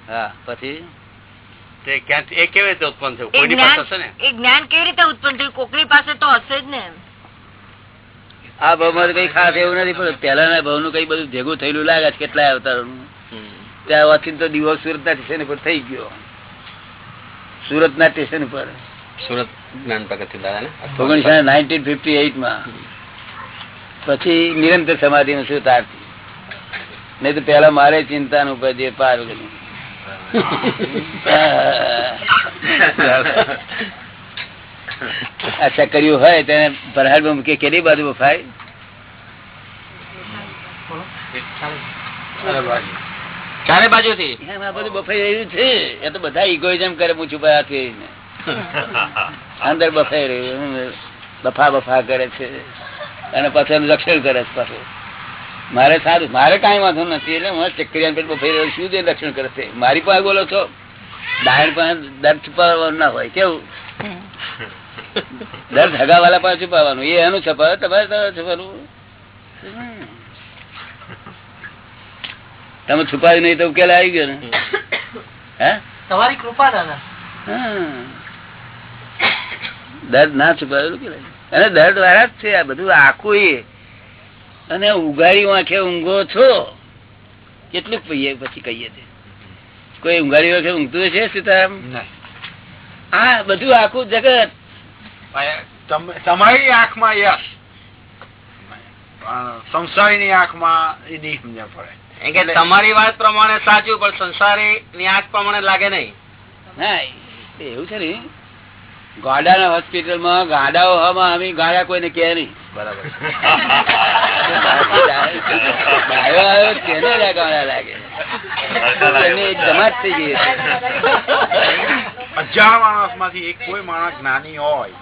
હા પછી? તે ક્યાંથી એ કેવી રીતે ઉત્પન્ન થયું? કોઈની પાસે હશે ને? એ જ્ઞાન કેવી રીતે ઉત્પન્ન થયું? કોકની પાસે તો હશે જ ને. આ ભાવમાં કઈ ખાસ એવું નથી પણ પહેલાના ભાવનું કઈ બધું ભેગું થયેલું લાગે છે કેટલાય અવતારોનું. ત્યાં વચ્ચે તો દિવસ સુરત ના સ્ટેશન ઉપર થઈ ગયો. સુરત ના સ્ટેશન ઉપર. સુરત જ્ઞાન પ્રગતિ ઓગણીસો નાઇન્ટીન ફિફ્ટી એઇટમાં પછી નિરંતર સમાધિ નું શું તાર નહીં તો પેલા મારે ચિંતા નું જે પાર ગયું (laughs) આ ચકરીયું હોય તેને ભરહાડમાં મૂકે કેટલી બાજુ બફાય ચારે બાજુ. થી બધું બફાઈ રહ્યું છે. એ તો બધા ઇગોઇઝમ કરે હું છુપાયા (laughs) અંદર બફાઈ રહ્યું બફા બફા કરે છે. અને પછી રક્ષણ કરે છે પાછું. મારે સારું મારે કઈ વાંધો નથી એટલે હું ચક્રિયાન પેટ રહ્યો શું જે રક્ષણ કરશે? મારી પાસે બોલો છો? ડાયણ પાસે દર્દ છુપાવવાનું ના હોય કેવું? દર્દ હગાવાલા પાસે છુપાવવાનું. એ એનું છપાવે તમારે તમારે તમે છુપાવી નહીં તો ઉકેલ આવી ગયો ને. હે? તમારી કૃપા દાદા. દર્દ ના છુપાવેલું કે અને દર્દ વાળા જ છે આ બધું આખું એ. અને ઉઘાડી વાંખે ઊંઘો છો? કેટલું પહીએ પછી કહીએ છે કોઈ ઉઘાડી વાંખે ઊંઘતું છે સીતારામ? હા બધું આખું જગત. તમારી આંખમાં યસ પણ સંસારીની આંખમાં એ નહીં સમજ પડે. તમારી વાત પ્રમાણે સાચું પણ સંસારી ની આંખ પ્રમાણે લાગે નહીં. ના એવું છે ને ગાડાના હોસ્પિટલમાં ગાડાઓ હવામાં અમે ગાડા કોઈને કે નહીં. બરાબર. આવ્યો આવ્યો તેને ગાડા લાગે. જમાત થઈ ગઈ હજાર માણસમાંથી એક કોઈ માણસ જ્ઞાની હોય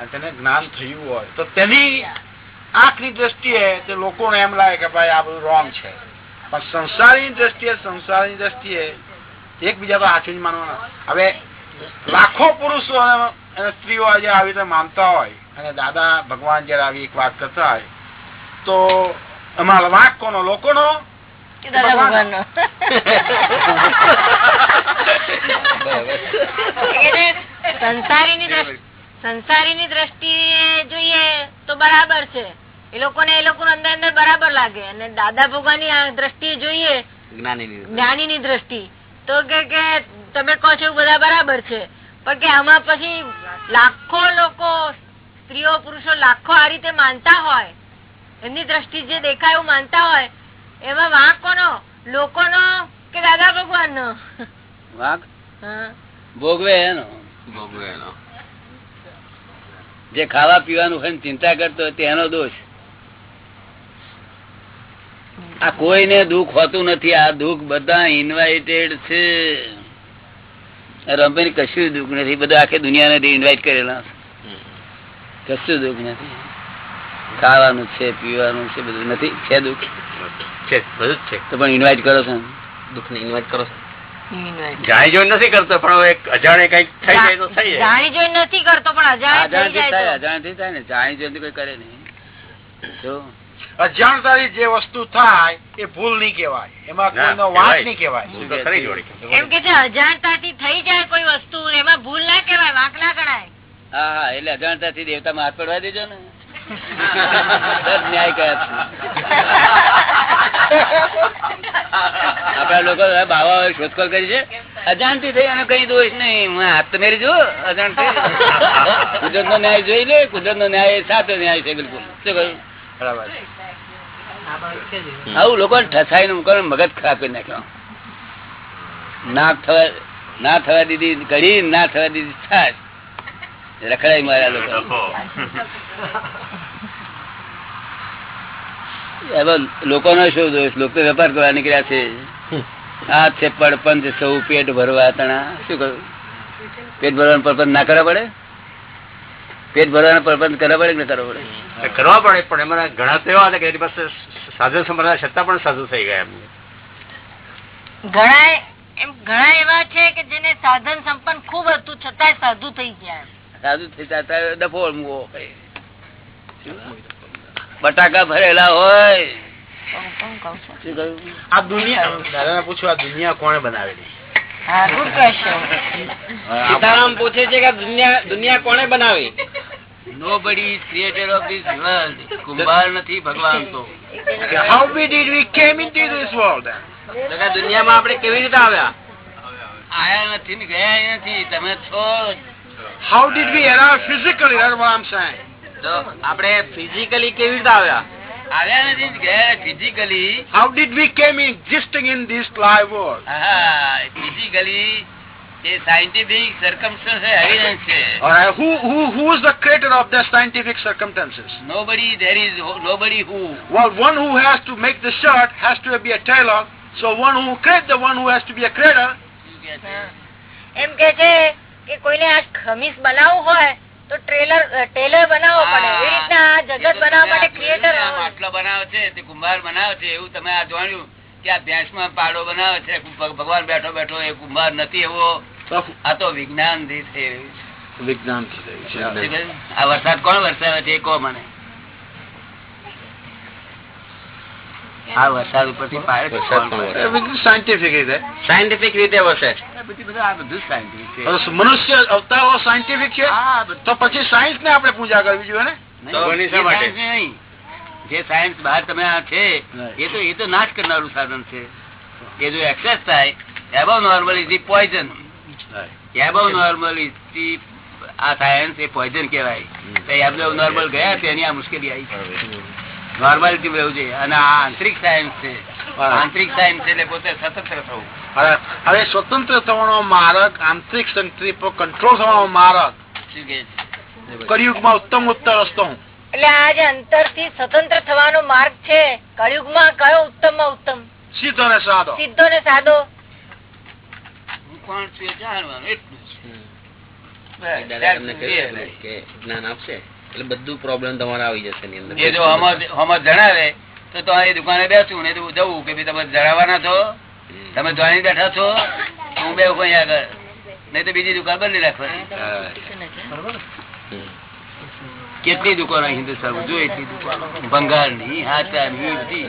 અને તેને જ્ઞાન થયું હોય તો તેની આંખની દ્રષ્ટિએ તે લોકોને એમ લાગે કે ભાઈ આ બધું રોંગ છે. પણ સંસારની દ્રષ્ટિએ સંસારની દ્રષ્ટિએ એકબીજા તો સાચું જ માનવાના. હવે લાખો પુરુષો સ્ત્રીઓ આજે આવી રીતે માનતા હોય અને દાદા ભગવાન જયારે આવી એક વાત કરતા હોય તો અમારો વાંક કોનો લોકોનો કે દાદા સંસારીની દ્રષ્ટિ જોઈએ તો બરાબર છે. એ લોકોને એ લોકો અંદર અંદર બરાબર લાગે. અને દાદા ભગવાનની આ દ્રષ્ટિ જોઈએ જ્ઞાની ની દ્રષ્ટિ. તો કે કે તમે કહો છો એવું બધા બરાબર છે. પણ કે આમાં પછી લાખો લોકો સ્ત્રીઓ પુરુષો લાખો આ રીતે માનતા હોય એમની દ્રષ્ટિ જે દેખાય એવું માનતા હોય એમાં વાંક કોનો? લોકોનો કે દાદા ભગવાન નો વાંક? ભોગવે એનો ભોગવે એનો. જે ખાવા પીવાનું હોય ચિંતા કરતો હોય તેનો દોષ. આ કોઈને દુઃખ હોતું નથી આ દુઃખ બધા ઇન્વાઇટેડ છે. રંભે કશું દુઃખ નથી. બધા આખી દુનિયાને ઇન્વાઇટ કરેલા કશું દુઃખ નથી. ખાવાનું છે પીવાનું છે બધું નથી. છે દુઃખ? છે બધું જ છે. તો પણ ઇન્વાઇટ કરો છો? ને. ઇન્વાઇટ કરો છો. જાણી જોઈ નથી કરતો પણ એક અજાણે કંઈક થઈ જાય તો થઈ જાય. જાણી જોઈ નથી કરતો પણ અજાણે થઈ થાય જાય તો. અજાણથી થાય ને. જાણી જોઈ કોઈ કરે નહીં. જો. અજાણતાથી જે વસ્તુ થાય એ ભૂલ નહીં કેવાય એમાં ના, કોઈનો વાંક નહીં કહેવાય. ભૂલ તો ખરી જ એમ કે છે અજાણતાથી થઈ જાય કોઈ વસ્તુ એમાં ભૂલ ના કેવાય વાંક ના ગણાય. હા હા એટલે અજાણતાથી દેવતામાં હાથ પડવા દેજો ને. (laughs) તરત ન્યાય કયા આપડા લોકો બાવા શોધખોળ કરી છે. અજાણથી થઈ અને કઈ દોષ નહીં. હું હાથ તો મેરી જો અજાણ (laughs) કુદરત નો ન્યાય જોઈ લે કુદરત નો ન્યાય સાચો ન્યાય છે બિલકુલ. શું કહ્યું? બરાબર. આવું લોકો ઠસાઈ ને મગજ ખરાબ કરી નાખ્યો. નાક થવા ના થવા દીધી કઢી ના થવા દીધી છાશ. રખડાઈ મારા લોકો. લોકો લોકોનો શું દોષ? લોકો વેપાર કરવા નીકળ્યા છે. આ છે પડપંચ સૌ, પેટ ભરવા તણા. શું કરું? પેટ ભરવાનું પડપંચ ના કરવા પડે? પેટ ભરવાનો પ્રબંધ કરવા પડે કે ના કરવો પડે? કરવા પડે પણ એમાં ઘણા તો એવા હતા કે એની પાસે સાધુ સંપ્રદાય છતાં પણ સાધુ થઈ ગયા એમને. ઘણા એમ ઘણા એવા છે કે જેને સાધન સંપન્ન ખૂબ હતું છતાંય સાધુ થઈ ગયા સાધુ થઈ જતા ડફોળ મુવો બટાકા ભરેલા હોય. આ દુનિયા દાદાને પૂછ્યું આ દુનિયા કોણે બનાવેલી? સીતારામ પૂછે છે કે દુનિયા દુનિયા કોને બનાવી? Nobody is creator of this world. Kumbhar નથી ભગવાન તો how we did we came into this world કે દુનિયામાં આપણે કેવી રીતે આવ્યા આયા નથી ને ગયા નથી તમે છો how did we arrive physically that's what I'm saying તો આપણે ફિઝિકલી કેવી રીતે આવ્યા આવ્યા નથી ને ગયા physically how did we came existing in this live world હા ફિઝિકલી એ સાયન્ટિફિક સર્કમસ્ટન્સ એવિડન્સ છે એમ કે છે કે કોઈને આ ખમીસ બનાવવું હોય તો ટ્રેલર ટેલર બનાવવો પડે એ રીતના આ જગત બનાવવા માટે ક્રિએટર માટલો બનાવે છે તે કુંભાર બનાવે છે એવું તમે આ જાણ્યું કે આ ભેંસમાં પાડો બનાવે છે ભગ- ભગવાન બેઠો બેઠો એ કુંભાર નથી એવો આ તો વિજ્ઞાનથી વિજ્ઞાન છે. આ વરસાદ કોણ વરસાવે છે કહો મને. આ વરસાદ ઉપરથી? સાયન્ટિફિક રીતે. સાયન્ટિફિક વસે મનુષ્ય અવતારો સાયન્ટિફિક છે? તો પછી સાયન્સ ને આપણે પૂજા કરવી જોઈએ ને. જે સાયન્સ બહાર તમે આ છે એ તો એ તો નાશ કરનારું સાધન છે. એ જો એક્સેસ થાય above normal is poison above normal આ સાયન્સ એ પોઈઝન કહેવાય. એબવ નોર્મલ ગયા તેની આ મુશ્કેલી આવી નોર્માલિટી રહેવું જોઈએ. અને આ આંતરિક સાયન્સ છે. આંતરિક સાયન્સ એટલે પોતે સ્વતંત્ર થવું. હવે સ્વતંત્ર થવાનો માર્ગ આંતરિક પર કંટ્રોલ થવાનો માર્ગ. શું કે છે? કળિયુગમાં ઉત્તમ ઉત્તર રસ્તો હું? એટલે આ જે અંતરથી સ્વતંત્ર થવાનો માર્ગ છે કળિયુગમાં કયો ઉત્તમમાં ઉત્તમ? સીધો ને સાદો. સીધો ને સાદો. હું કોણ છું એ જાણવાનું એટલું જ. દાદા તમને કહ્યું ને કે જ્ઞાન આપશે એટલે બધું પ્રોબ્લેમ તમારે આવી જશે એની અંદર. જો હમત હમત જણાવે તો તો એ દુકાને બેસું ને તો જવું કે ભાઈ તમે જણાવવાના છો? તમે જોઈ બેઠા છો? હું બે કોઈ આગળ. નહીં તો બીજી દુકાન બદલી રાખવાની. કેટલી દુકાનો હિન્દુસ્તાન જો એટલી દુકાનો. હાચાની બધી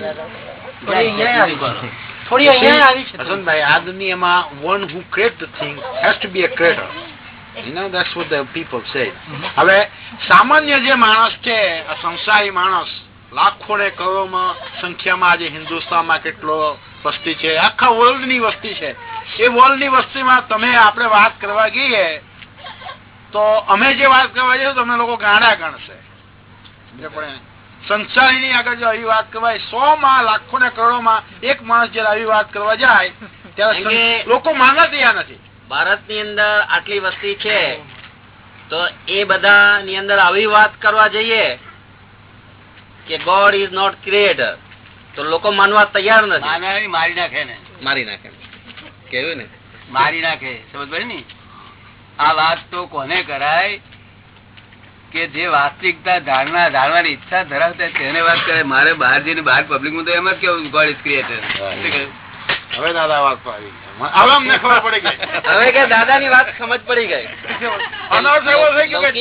દુકાનો. હસનભાઈ આ દુનિયામાં one who create the thing has to be a creator you know that's what the people say હવે સામાન્ય જે માણસ છે સંસારી માણસ લાખો ને કરોડોમાં સંખ્યામાં આજે હિન્દુસ્તાનમાં કેટલો વસ્તી છે આખા વર્લ્ડની વસ્તી છે. એ વર્લ્ડની વસ્તીમાં તમે આપણે વાત કરવા ગઈએ તો અમે જે વાત કરવા જઈએ તો તમે લોકો ગાંડા ગણશે. સંસારીની આગળ જો આવી વાત કરવાય સો માં લાખો ને કરોડો માં એક માણસ જયારે આવી વાત કરવા જાય ત્યારે લોકો માનવા તૈયાર નથી. ભારતની અંદર આટલી વસ્તી છે તો એ બધા ની અંદર આવી વાત કરવા જઈએ કે ગોડ ઇઝ નોટ ક્રિએટર તો લોકો માનવા તૈયાર નથી. મારી નાખે ને. મારી નાખે. કેવું ને મારી નાખે. સમજ પડી ને આ વાત તો કોને કરાય? કે જે વાસ્તવિકતા ધારણા ધારવાની ઈચ્છા ધરાવતા તેને વાત કરે મારે બહાર જઈને બહાર પબ્લિકમાં તો એમ જ કેવું ગોડ ઇઝ ક્રિએટર હવે દાદા વાત પાડી હવે અમને ખબર પડી ગઈ. હવે કે દાદા ની વાત સમજ પડી ગઈ. અનર્થ એવો થઈ ગયો કે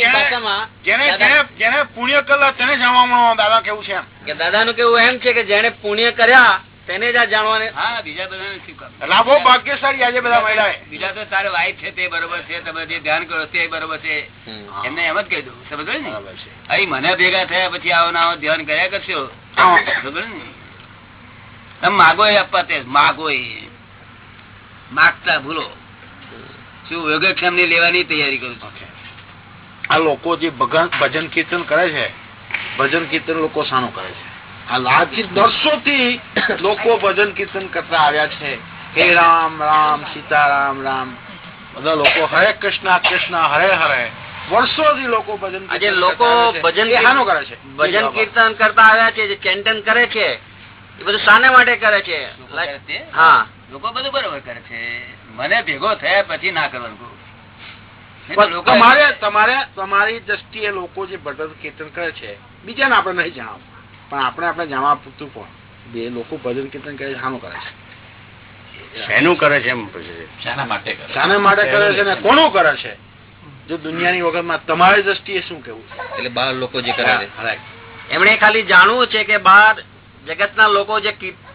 જેને પુણ્ય કરેલા તેને જાણવામાં દાદા કેવું છે કે દાદા નું કેવું એમ છે કે જેને પુણ્ય કર્યા તેને જ આ જાણવાને હા બીજા બધા બહુ ભાગ્યશાળી આજે બધા મહિલા બીજા તો તારે વાઈફ છે તે બરોબર છે તમે જે ધ્યાન કરો તે બરોબર છે. એમને એમ જ કહી દઉં સમજ ને? અહીં મને ભેગા થયા પછી આવો ના ધ્યાન કર્યા કરશો? સમજ ને? તમે માગો એ આપવા તે માગો એ. માગતા ભૂલો. શું યોગક્ષમની લેવાની તૈયારી કરું છું? આ લોકો જે ભજન કીર્તન કરે છે ભજન કીર્તન લોકો શાનું કરે છે. આ લાખી થી લોકો ભજન કીર્તન કરતા આવ્યા છે. હે રામ રામ સીતારામ રામ. બધા લોકો હરે કૃષ્ણ કૃષ્ણ હરે હરે. વર્ષોથી લોકો ભજન આજે લોકો. ભજન કરે છે? ભજન કીર્તન કરતા આવ્યા છે જે ચેન્ટન કરે છે એ બધું શાને માટે કરે છે? હા. લોકો બધું બરોબર કરે છે. મને ભેગો થયા પછી ના કરવાનું તમારે તમારે તમારી દ્રષ્ટિએ લોકો જે ભજન કીર્તન કરે છે બીજાને આપણે નહીં જણાવવું પણ આપણે આપણે જાણવા પૂરતું કોણ? બે લોકો ભજન કીર્તન કરે છે શાનું કરે છે? શેનું કરે છે એમ પૂછે શાના માટે કરે માટે કરે છે ને કોનું કરે છે? જો દુનિયાની વગરમાં તમારી દ્રષ્ટિએ શું કેવું એટલે બહાર લોકો જે Right. એમણે ખાલી જાણવું છે કે બહાર જગતના લોકો જે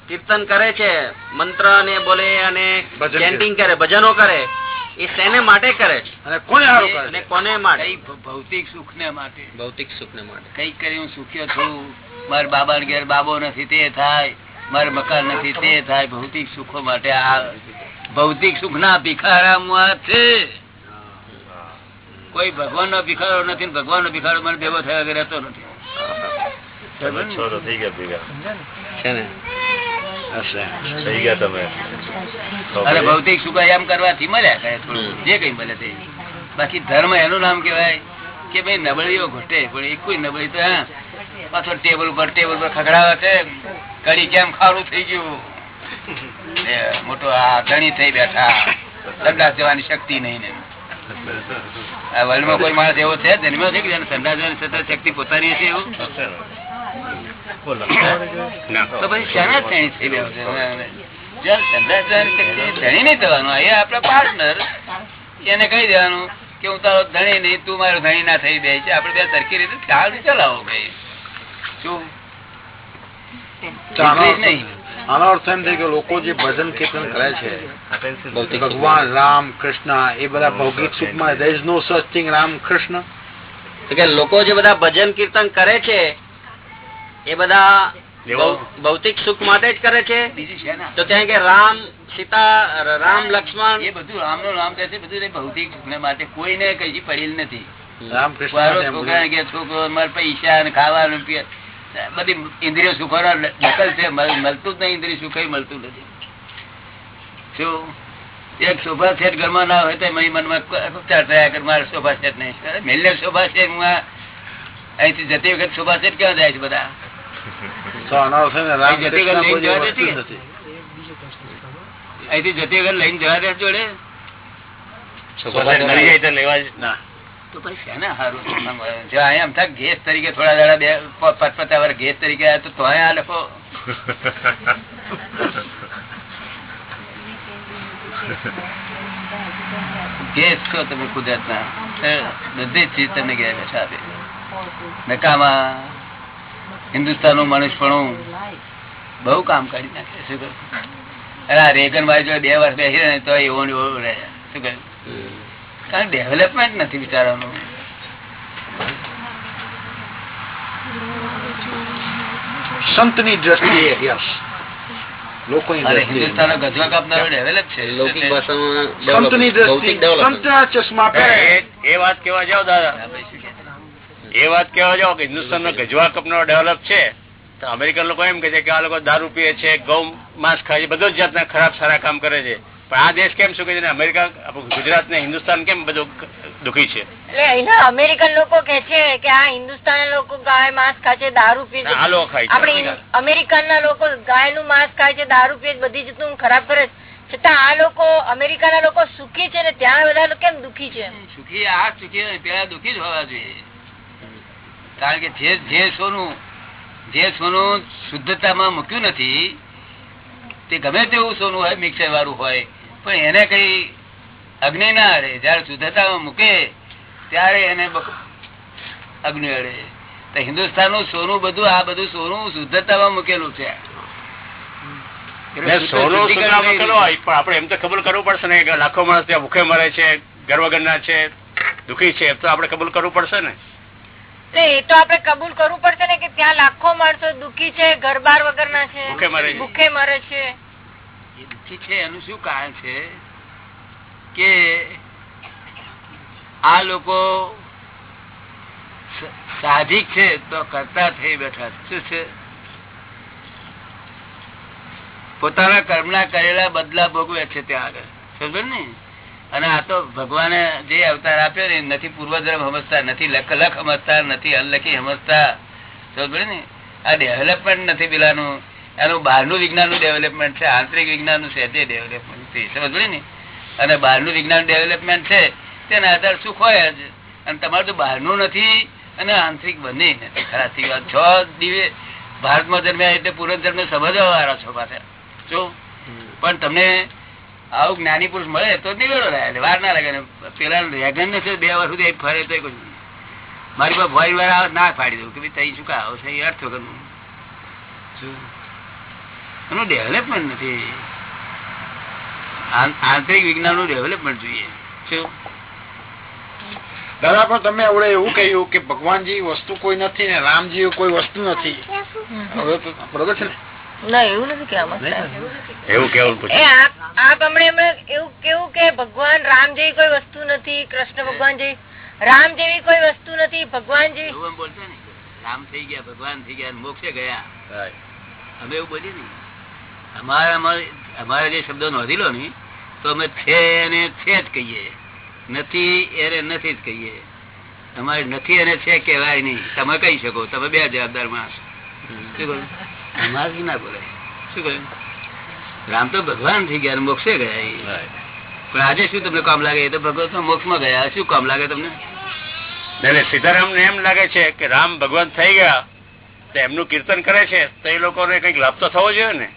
કીર્તન કરે છે મંત્ર ને બોલે અને ચેન્ટિંગ કરે. ભજનો કરે એ શેને માટે કરે છે? અને કોને સારું કરે અને કોને માટે? કઈ ભૌતિક સુખ ને માટે? ભૌતિક સુખ ને માટે. કંઈક કરી હું સુખ્યો છું મારા બાબા ઘેર બાબો નથી તે થાય. મારે મકાન નથી તે થાય. ભૌતિક સુખો માટે આ ભૌતિક સુખ ના ભિખારા છે. કોઈ ભગવાન નો ભિખારો નથી ભગવાન નો ભિખારો મને ભેગો થયા વગર રહેતો નથી. અરે ભૌતિક સુખ એમ કરવાથી મળ્યા કરે થોડું. જે કઈ મળે તે. બાકી ધર્મ એનું નામ કેવાય કે ભાઈ નબળીઓ ઘટે પણ એક કોઈ નબળી તો હા પાછો ટેબલ ઉપર ટેબલ ઉપર ખગડાવે છે. કડી કેમ ખારું થઈ ગયું? મોટો આ ધણી થઈ બેઠા. સંડાસ જવાની શક્તિ નહીં ને. આ વર્લ્ડમાં કોઈ માણસ એવો છે જન્મ્યો છે કે સંડાસ જવાની સતત શક્તિ પોતાની છે એવું? તો પછી શાના શ્રેણી થઈ ગયો સંડાસ જવાની શક્તિ ધણી નહીં થવાનું. એ આપણા પાર્ટનર એને કહી દેવાનું કે હું તારો ધણી નહીં તું મારો ધણી ના થઈ જાય છે. આપણે બે સરખી રીતે ખ્યાલ ચલાવો ભાઈ. આનો ઇંગ્લિશ નહીં. આનો અર્થ એમ થાય કે લોકો જે ભજન કીર્તન કરે છે ભૌતિક સુખ. ભગવાન રામ કૃષ્ણ એ બધા ભૌતિક સુખમાં there is no such thing Ram Krishna. કે લોકો જે બધા ભજન કીર્તન કરે છે એ બધા ભૌતિક સુખ માટે જ કરે છે? બીજું છે તો ત્યાં કે રામ સીતા રામ લક્ષ્મણ. એ બધું રામનું રામ કહે છે બધું ભૌતિક સુખ માટે કોઈને કઈ પડેલ નથી. રામ કૃષ્ણ છોકરા કે છોકરો પૈસા ખાવાનું પીએ બધી ઇન્દ્રિય સુખો નકલ છે મળતું જ નહીં ઇન્દ્રિય સુખ મળતું નથી. શું એક શોભા સેટ ઘરમાં ના હોય તો મનમાં ઉપચાર થયા કે મારે શોભા સેટ નહીં મેલ્લે શોભા સેટ હું અહીંથી જતી વખત શોભા સેટ ક્યાં જાય છે બધા? અહીંથી જતી વખત લઈને જવા દે જોડે? જાય તો લેવા જ ના. તો પછી શેના હારું. જો અહીંયા આમ ગેસ તરીકે થોડા દાડા બે પ- પાંચ પચાસ ગેસ તરીકે આવ્યા તો તોય આ લોકો ગેસ છો તમે કુદરત ના બધી ચીજ તમને આપે. નકામાં હિન્દુસ્તાનનું મનુષ્યપણું. બહુ કામ કરી નાખે શું કરું? અરે રેગન ભાઈ જો બે વર્ષ બેસી રહે ને તો એવો રહે. શું કહ્યું કારણ ડેવલપમેન્ટ નથી બિચારાનું સંતની દ્રષ્ટિએ યસ હિન્દુસ્તાન નો ગજવા કપનો ડેવલપ છે. તો અમેરિકન લોકો એમ કે છે કે આ લોકો દારૂ પીએ છે ગૌ માંસ ખાય છે બધો જ જાતના ખરાબ સારા કામ કરે છે. પણ આ દેશ કેમ શું છે અમેરિકા ગુજરાત ને હિન્દુસ્તાન કેમ બધું દુખી છે? અમેરિકન લોકો કે છે કે આ હિન્દુસ્તાન લોકો ગાય માંસ ખાય છે દારૂ પીએ છે. આ લોકો ખાય છે આપણે અમેરિકન ના લોકો ગાયનું માંસ ખાય છે દારૂ પીએ બધી રીતનું ખરાબ કરે છતાં આ લોકો અમેરિકા ના લોકો સુખી છે ને ત્યાં બધા કેમ દુખી છે? સુખી આ સુખી પેલા દુખી જ હોવા જોઈએ. કારણ કે જે જે સોનું જે સોનું શુદ્ધતામાં મૂક્યું નથી તે ગમે તેવું સોનું હોય મિક્સર વાળું હોય પણ એને કઈ અગ્નિ ના અડે. જયારે શુદ્ધતામાં મૂકે ત્યારે એને અગ્નિ અડે. તો હિન્દુસ્તાનનું સોનું બધું આ બધું સોનું શુદ્ધતામાં મૂકેલું છે. ને સોનું સુધરા મૂકેલો હોય પણ આપણે એમ તો કબૂલ કરવું પડશે ને લાખો માણસ ત્યાં ભૂખે મરે છે ગર્વ છે દુખી છે એમ તો આપણે કબૂલ કરવું પડશે ને. એ તો આપડે કબૂલ કરવું પડશે ને કે ત્યાં લાખો માણસો દુખી છે ઘરબાર વગરના છે ભૂખે મરે છે. ભૂખે મરે છે. એ દુઃખી છે, એનું શું કારણ છે કે આ લોકો સાધિક છે, તો કરતા થઈ બેઠા શું છે? પોતાના કર્મના કરેલા બદલા ભોગવે છે ત્યાં આગળ. સમજો ને? અને આ તો ભગવાને જે અવતાર આપ્યો ને નથી પૂર્વધર્મ સમજતા, નથી લખ લખ સમજતા, નથી અનલખી સમજતા. સમજો ને? આ ડેવલપમેન્ટ નથી પેલાનું એનું બહારનું વિજ્ઞાનનું ડેવલપમેન્ટ છે, આંતરિક વિજ્ઞાનનું છે તે ડેવલપમેન્ટ છે સમજ ને? અને બહારનું વિજ્ઞાન ડેવલપમેન્ટ છે, તેના આધાર સુખ હોય જ? અને તમારું તો બહારનું નથી અને આંતરિક બંને નથી. ખરાબ વાત. છ દિવે ભારતમાં જન્મ્યા એટલે પૂર્વ જન્મ સમજવા વાળા છો પાછા. શું પણ તમને આવું જ્ઞાની પુરુષ મળે તો નિવેડો રહ્યા વાર ના લાગે. પેલા રેગન ને બે વર્ષ સુધી ફરે તો. મારી પાસે ભોય વાર ના ફાડી દઉં. કે ભાઈ તઈ શું કા આવો છે અર્થ વગરનું શું? એનું ડેવલપમેન્ટ નથી. આંતરિક વિજ્ઞાનનું ડેવલપમેન્ટ જોઈએ. શું? દાદા પણ તમે આવડે એવું કહ્યું કે ભગવાનજી વસ્તુ કોઈ નથી ને રામજી કોઈ વસ્તુ નથી. હવે તો બરોબર છે ને? ના એવું નથી એવું કેવું આપ આપ હમણાં હમણાં એવું કેવું કે ભગવાન રામ જેવી કોઈ વસ્તુ નથી કૃષ્ણ ભગવાન જેવી રામ જેવી કોઈ વસ્તુ નથી ભગવાન જેવી બોલતા ને. રામ થઈ ગયા ભગવાન થઈ ગયા મોક્ષે ગયા. અમે એવું બોલીએ ને. અમારા અમારે- જે શબ્દો નોંધી લો ને તો અમે છે અને છે જ કહીએ. નથી એને નથી જ કહીએ. અમારે નથી અને છે કેવાય નહીં. તમે કહી શકો તમે બે જવાબદાર માણસ. શું કહ્યું? અમારે ના બોલાય શું કહ્યું? રામ તો ભગવાન થઈ ગયા મોક્ષે ગયા. પણ આજે શું તમને કામ લાગે? એ તો ભગવાન મોક્ષમાં ગયા. શું કામ લાગે તમને? એટલે સીતારામ ને એમ લાગે છે કે રામ ભગવાન થઈ ગયા તો એમનું કીર્તન કરે છે તો એ લોકોને કંઈક લાભ તો થવો જોઈએ ને?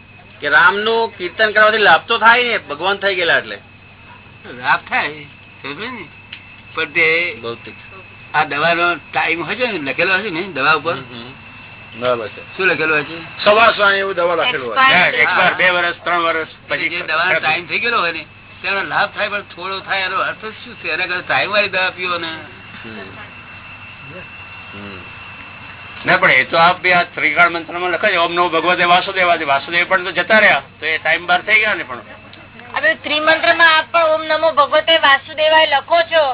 કે રામનું કીર્તન કરવાથી લાભ તો થાય ને ભગવાન થઈ ગયેલા એટલે. લાભ થાય પણ તે ભૌતિક. આ દવાનો ટાઈમ હોય છે ને લખેલો હશે ને દવા ઉપર? બરાબર છે. શું લખેલું હશે? છે સવા સો એવું દવા લખેલું હોય એક વાર બે વર્ષ ત્રણ વર્ષ પછી જે દવાનો ટાઈમ થઈ ગયેલો હોય ને તેનો લાભ થાય પણ થોડો થાય એનો અર્થ શું છે? એના કરતા ટાઈમ વાળી દવા પીવો ને. ના પણ એ તો આપ બી આ ત્રિકાળ મંત્રમાં લખે ઓમ નવ ભગવતે વાસુદેવાદિ વાસુદેવ પણ તો જતા રહ્યા. તો એ ટાઈમ બાર થઈ ગયા ને પણ. હવે ત્રિમંત્રમાં આપ પણ ઓમ નમો ભગવતે વાસુદેવાય લખો છો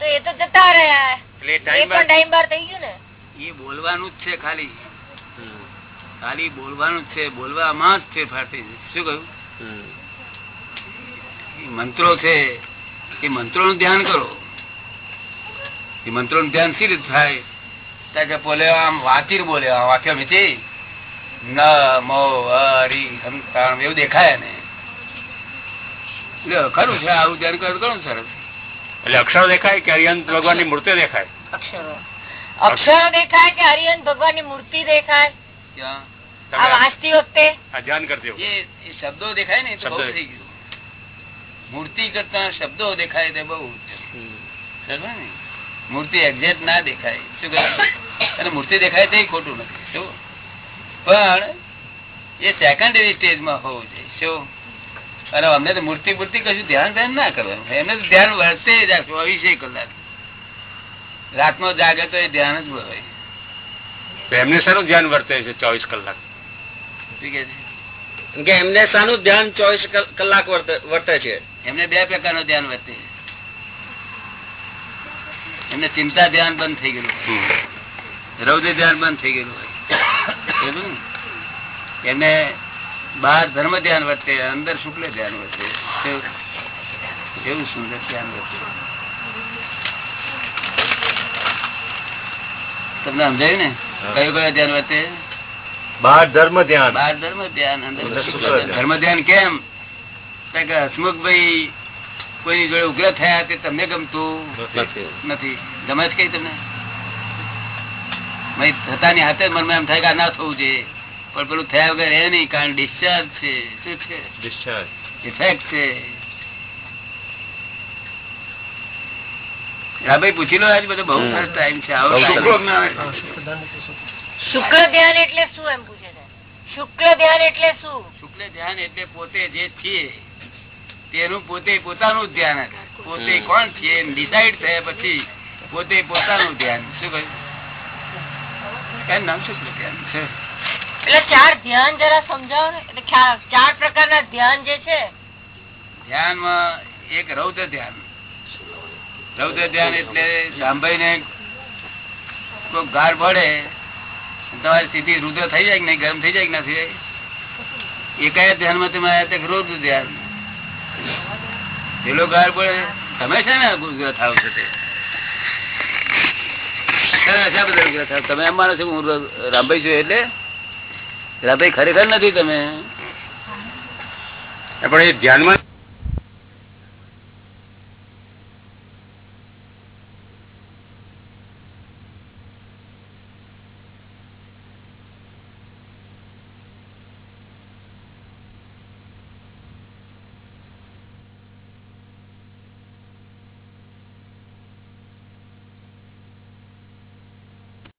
તો એ તો જતા રહ્યા. એટલે ટાઈમ બાર થઈ ગયું ને? એ બોલવાનું જ છે ખાલી. ખાલી બોલવાનું જ છે. બોલવામાં જ છે ફાટી શું કહ્યું? મંત્રો છે. એ મંત્રો નું ધ્યાન કરો. એ મંત્રો નું ધ્યાન સી રીતે થાય? કે બોલે આમ વાંચી બોલે વાક્ય મીઠી ન મો હરી સંતાન એવું દેખાય ને. ખરું છે આવું ધ્યાન કરું ઘણું સરસ. એટલે અક્ષર દેખાય કે હરિયંત ભગવાનની મૂર્તિ દેખાય? અક્ષરો. અક્ષરો દેખાય કે હરિયંત ભગવાનની મૂર્તિ દેખાય? વાંચતી વખતે? આ ધ્યાન કરતી એ એ શબ્દો દેખાય ને બહુ શબ્દો. થઈ ગયું. મૂર્તિ કરતા શબ્દો દેખાય તે બહુ. ને? મૂર્તિ એક્ઝેક્ટ ના દેખાય. શું કહે? અને મૂર્તિ દેખાય તે ખોટું નથી શું? પણ એ સેકન્ડરી સ્ટેજમાં હોવું જોઈએ શું? અને અમને તો મૂર્તિ મૂર્તિ કશું ધ્યાન ધ્યાન ના કરવાનું એમને તો ધ્યાન વર્તે જ ચોવીસે કલાક. રાતમાં જાગે તો એ ધ્યાન જ હોય તો એમને સારું ધ્યાન વર્તે છે ચોવીસ કલાક? છે? એમને સારું ધ્યાન ચોવીસ કલાક વર્તે વર્તે છે. એમને બે પ્રકારનું ધ્યાન વર્તે એમને ચિંતા ધ્યાન બંધ થઈ ગયેલું રૌદ્ર ધ્યાન બંધ થઈ ગયેલું? એમને બહાર ધર્મ ધ્યાન વર્તે અંદર શુક્લ ધ્યાન વર્તે. કેવું? કેવું સુંદર ધ્યાન વર્તે? તમને સમજાયું ને? કયું કયું ધ્યાન વર્તે? બહાર ધર્મ ધ્યાન. બહાર ધર્મ ધ્યાન અંદર. ધર્મ ધ્યાન કેમ? હસમુખભાઈ કોઈની જોડે ઉગ્ર થયા તે તમને ગમતું? નથી. ગમે જ કઈ તમને? ભાઈ થતાની હાથે મનમાં એમ થાય કે ના થવું જોઈએ. પણ પેલું થયા વગર એ નહીં કારણ ડિસ્ચાર્જ છે. શું છે? ડિસ્ચાર્જ ઇફેક્ટ છે. ભાઈ પૂછી લો આજ બધું બહુ સરસ ટાઈમ છે. આવો બહુ time. શુક્લ શુક્લ ધ્યાન એટલે શું એમ પૂછે છે? શુક્લ ધ્યાન એટલે શું? શુક્લ ધ્યાન એટલે પોતે જે છીએ. તેનું પોતે પોતાનું ધ્યાન પોતે કોણ છે ડિસાઈડ થયા પછી પોતે પોતાનું ધ્યાન. શું કહ્યું? નામ શુક્લ ધ્યાન. છે. એટલે ચાર ધ્યાન જરા સમજાવો ને. એટલે ચાર પ્રકારના ધ્યાન જે છે. ધ્યાનમાં એક રૌદ્ર ધ્યાન. રૌદ્ર ધ્યાન એટલે સાંભળીને કોઈ ગાર પડે તમારી સ્થિતિ રુદ્ર થઈ જાય કે નહીં? ગરમ થઈ જાય કે નથી થઈ જાય? એ ધ્યાનમાં તમે રૌદ્ર ધ્યાન. ગાર પડે. તમે છે ને ગુજરાત થાવ છો તે. તમે એમ માનો છો હું રામભાઈ છું એટલે? રામભાઈ ખરેખર નથી તમે? પણ એ ધ્યાનમાં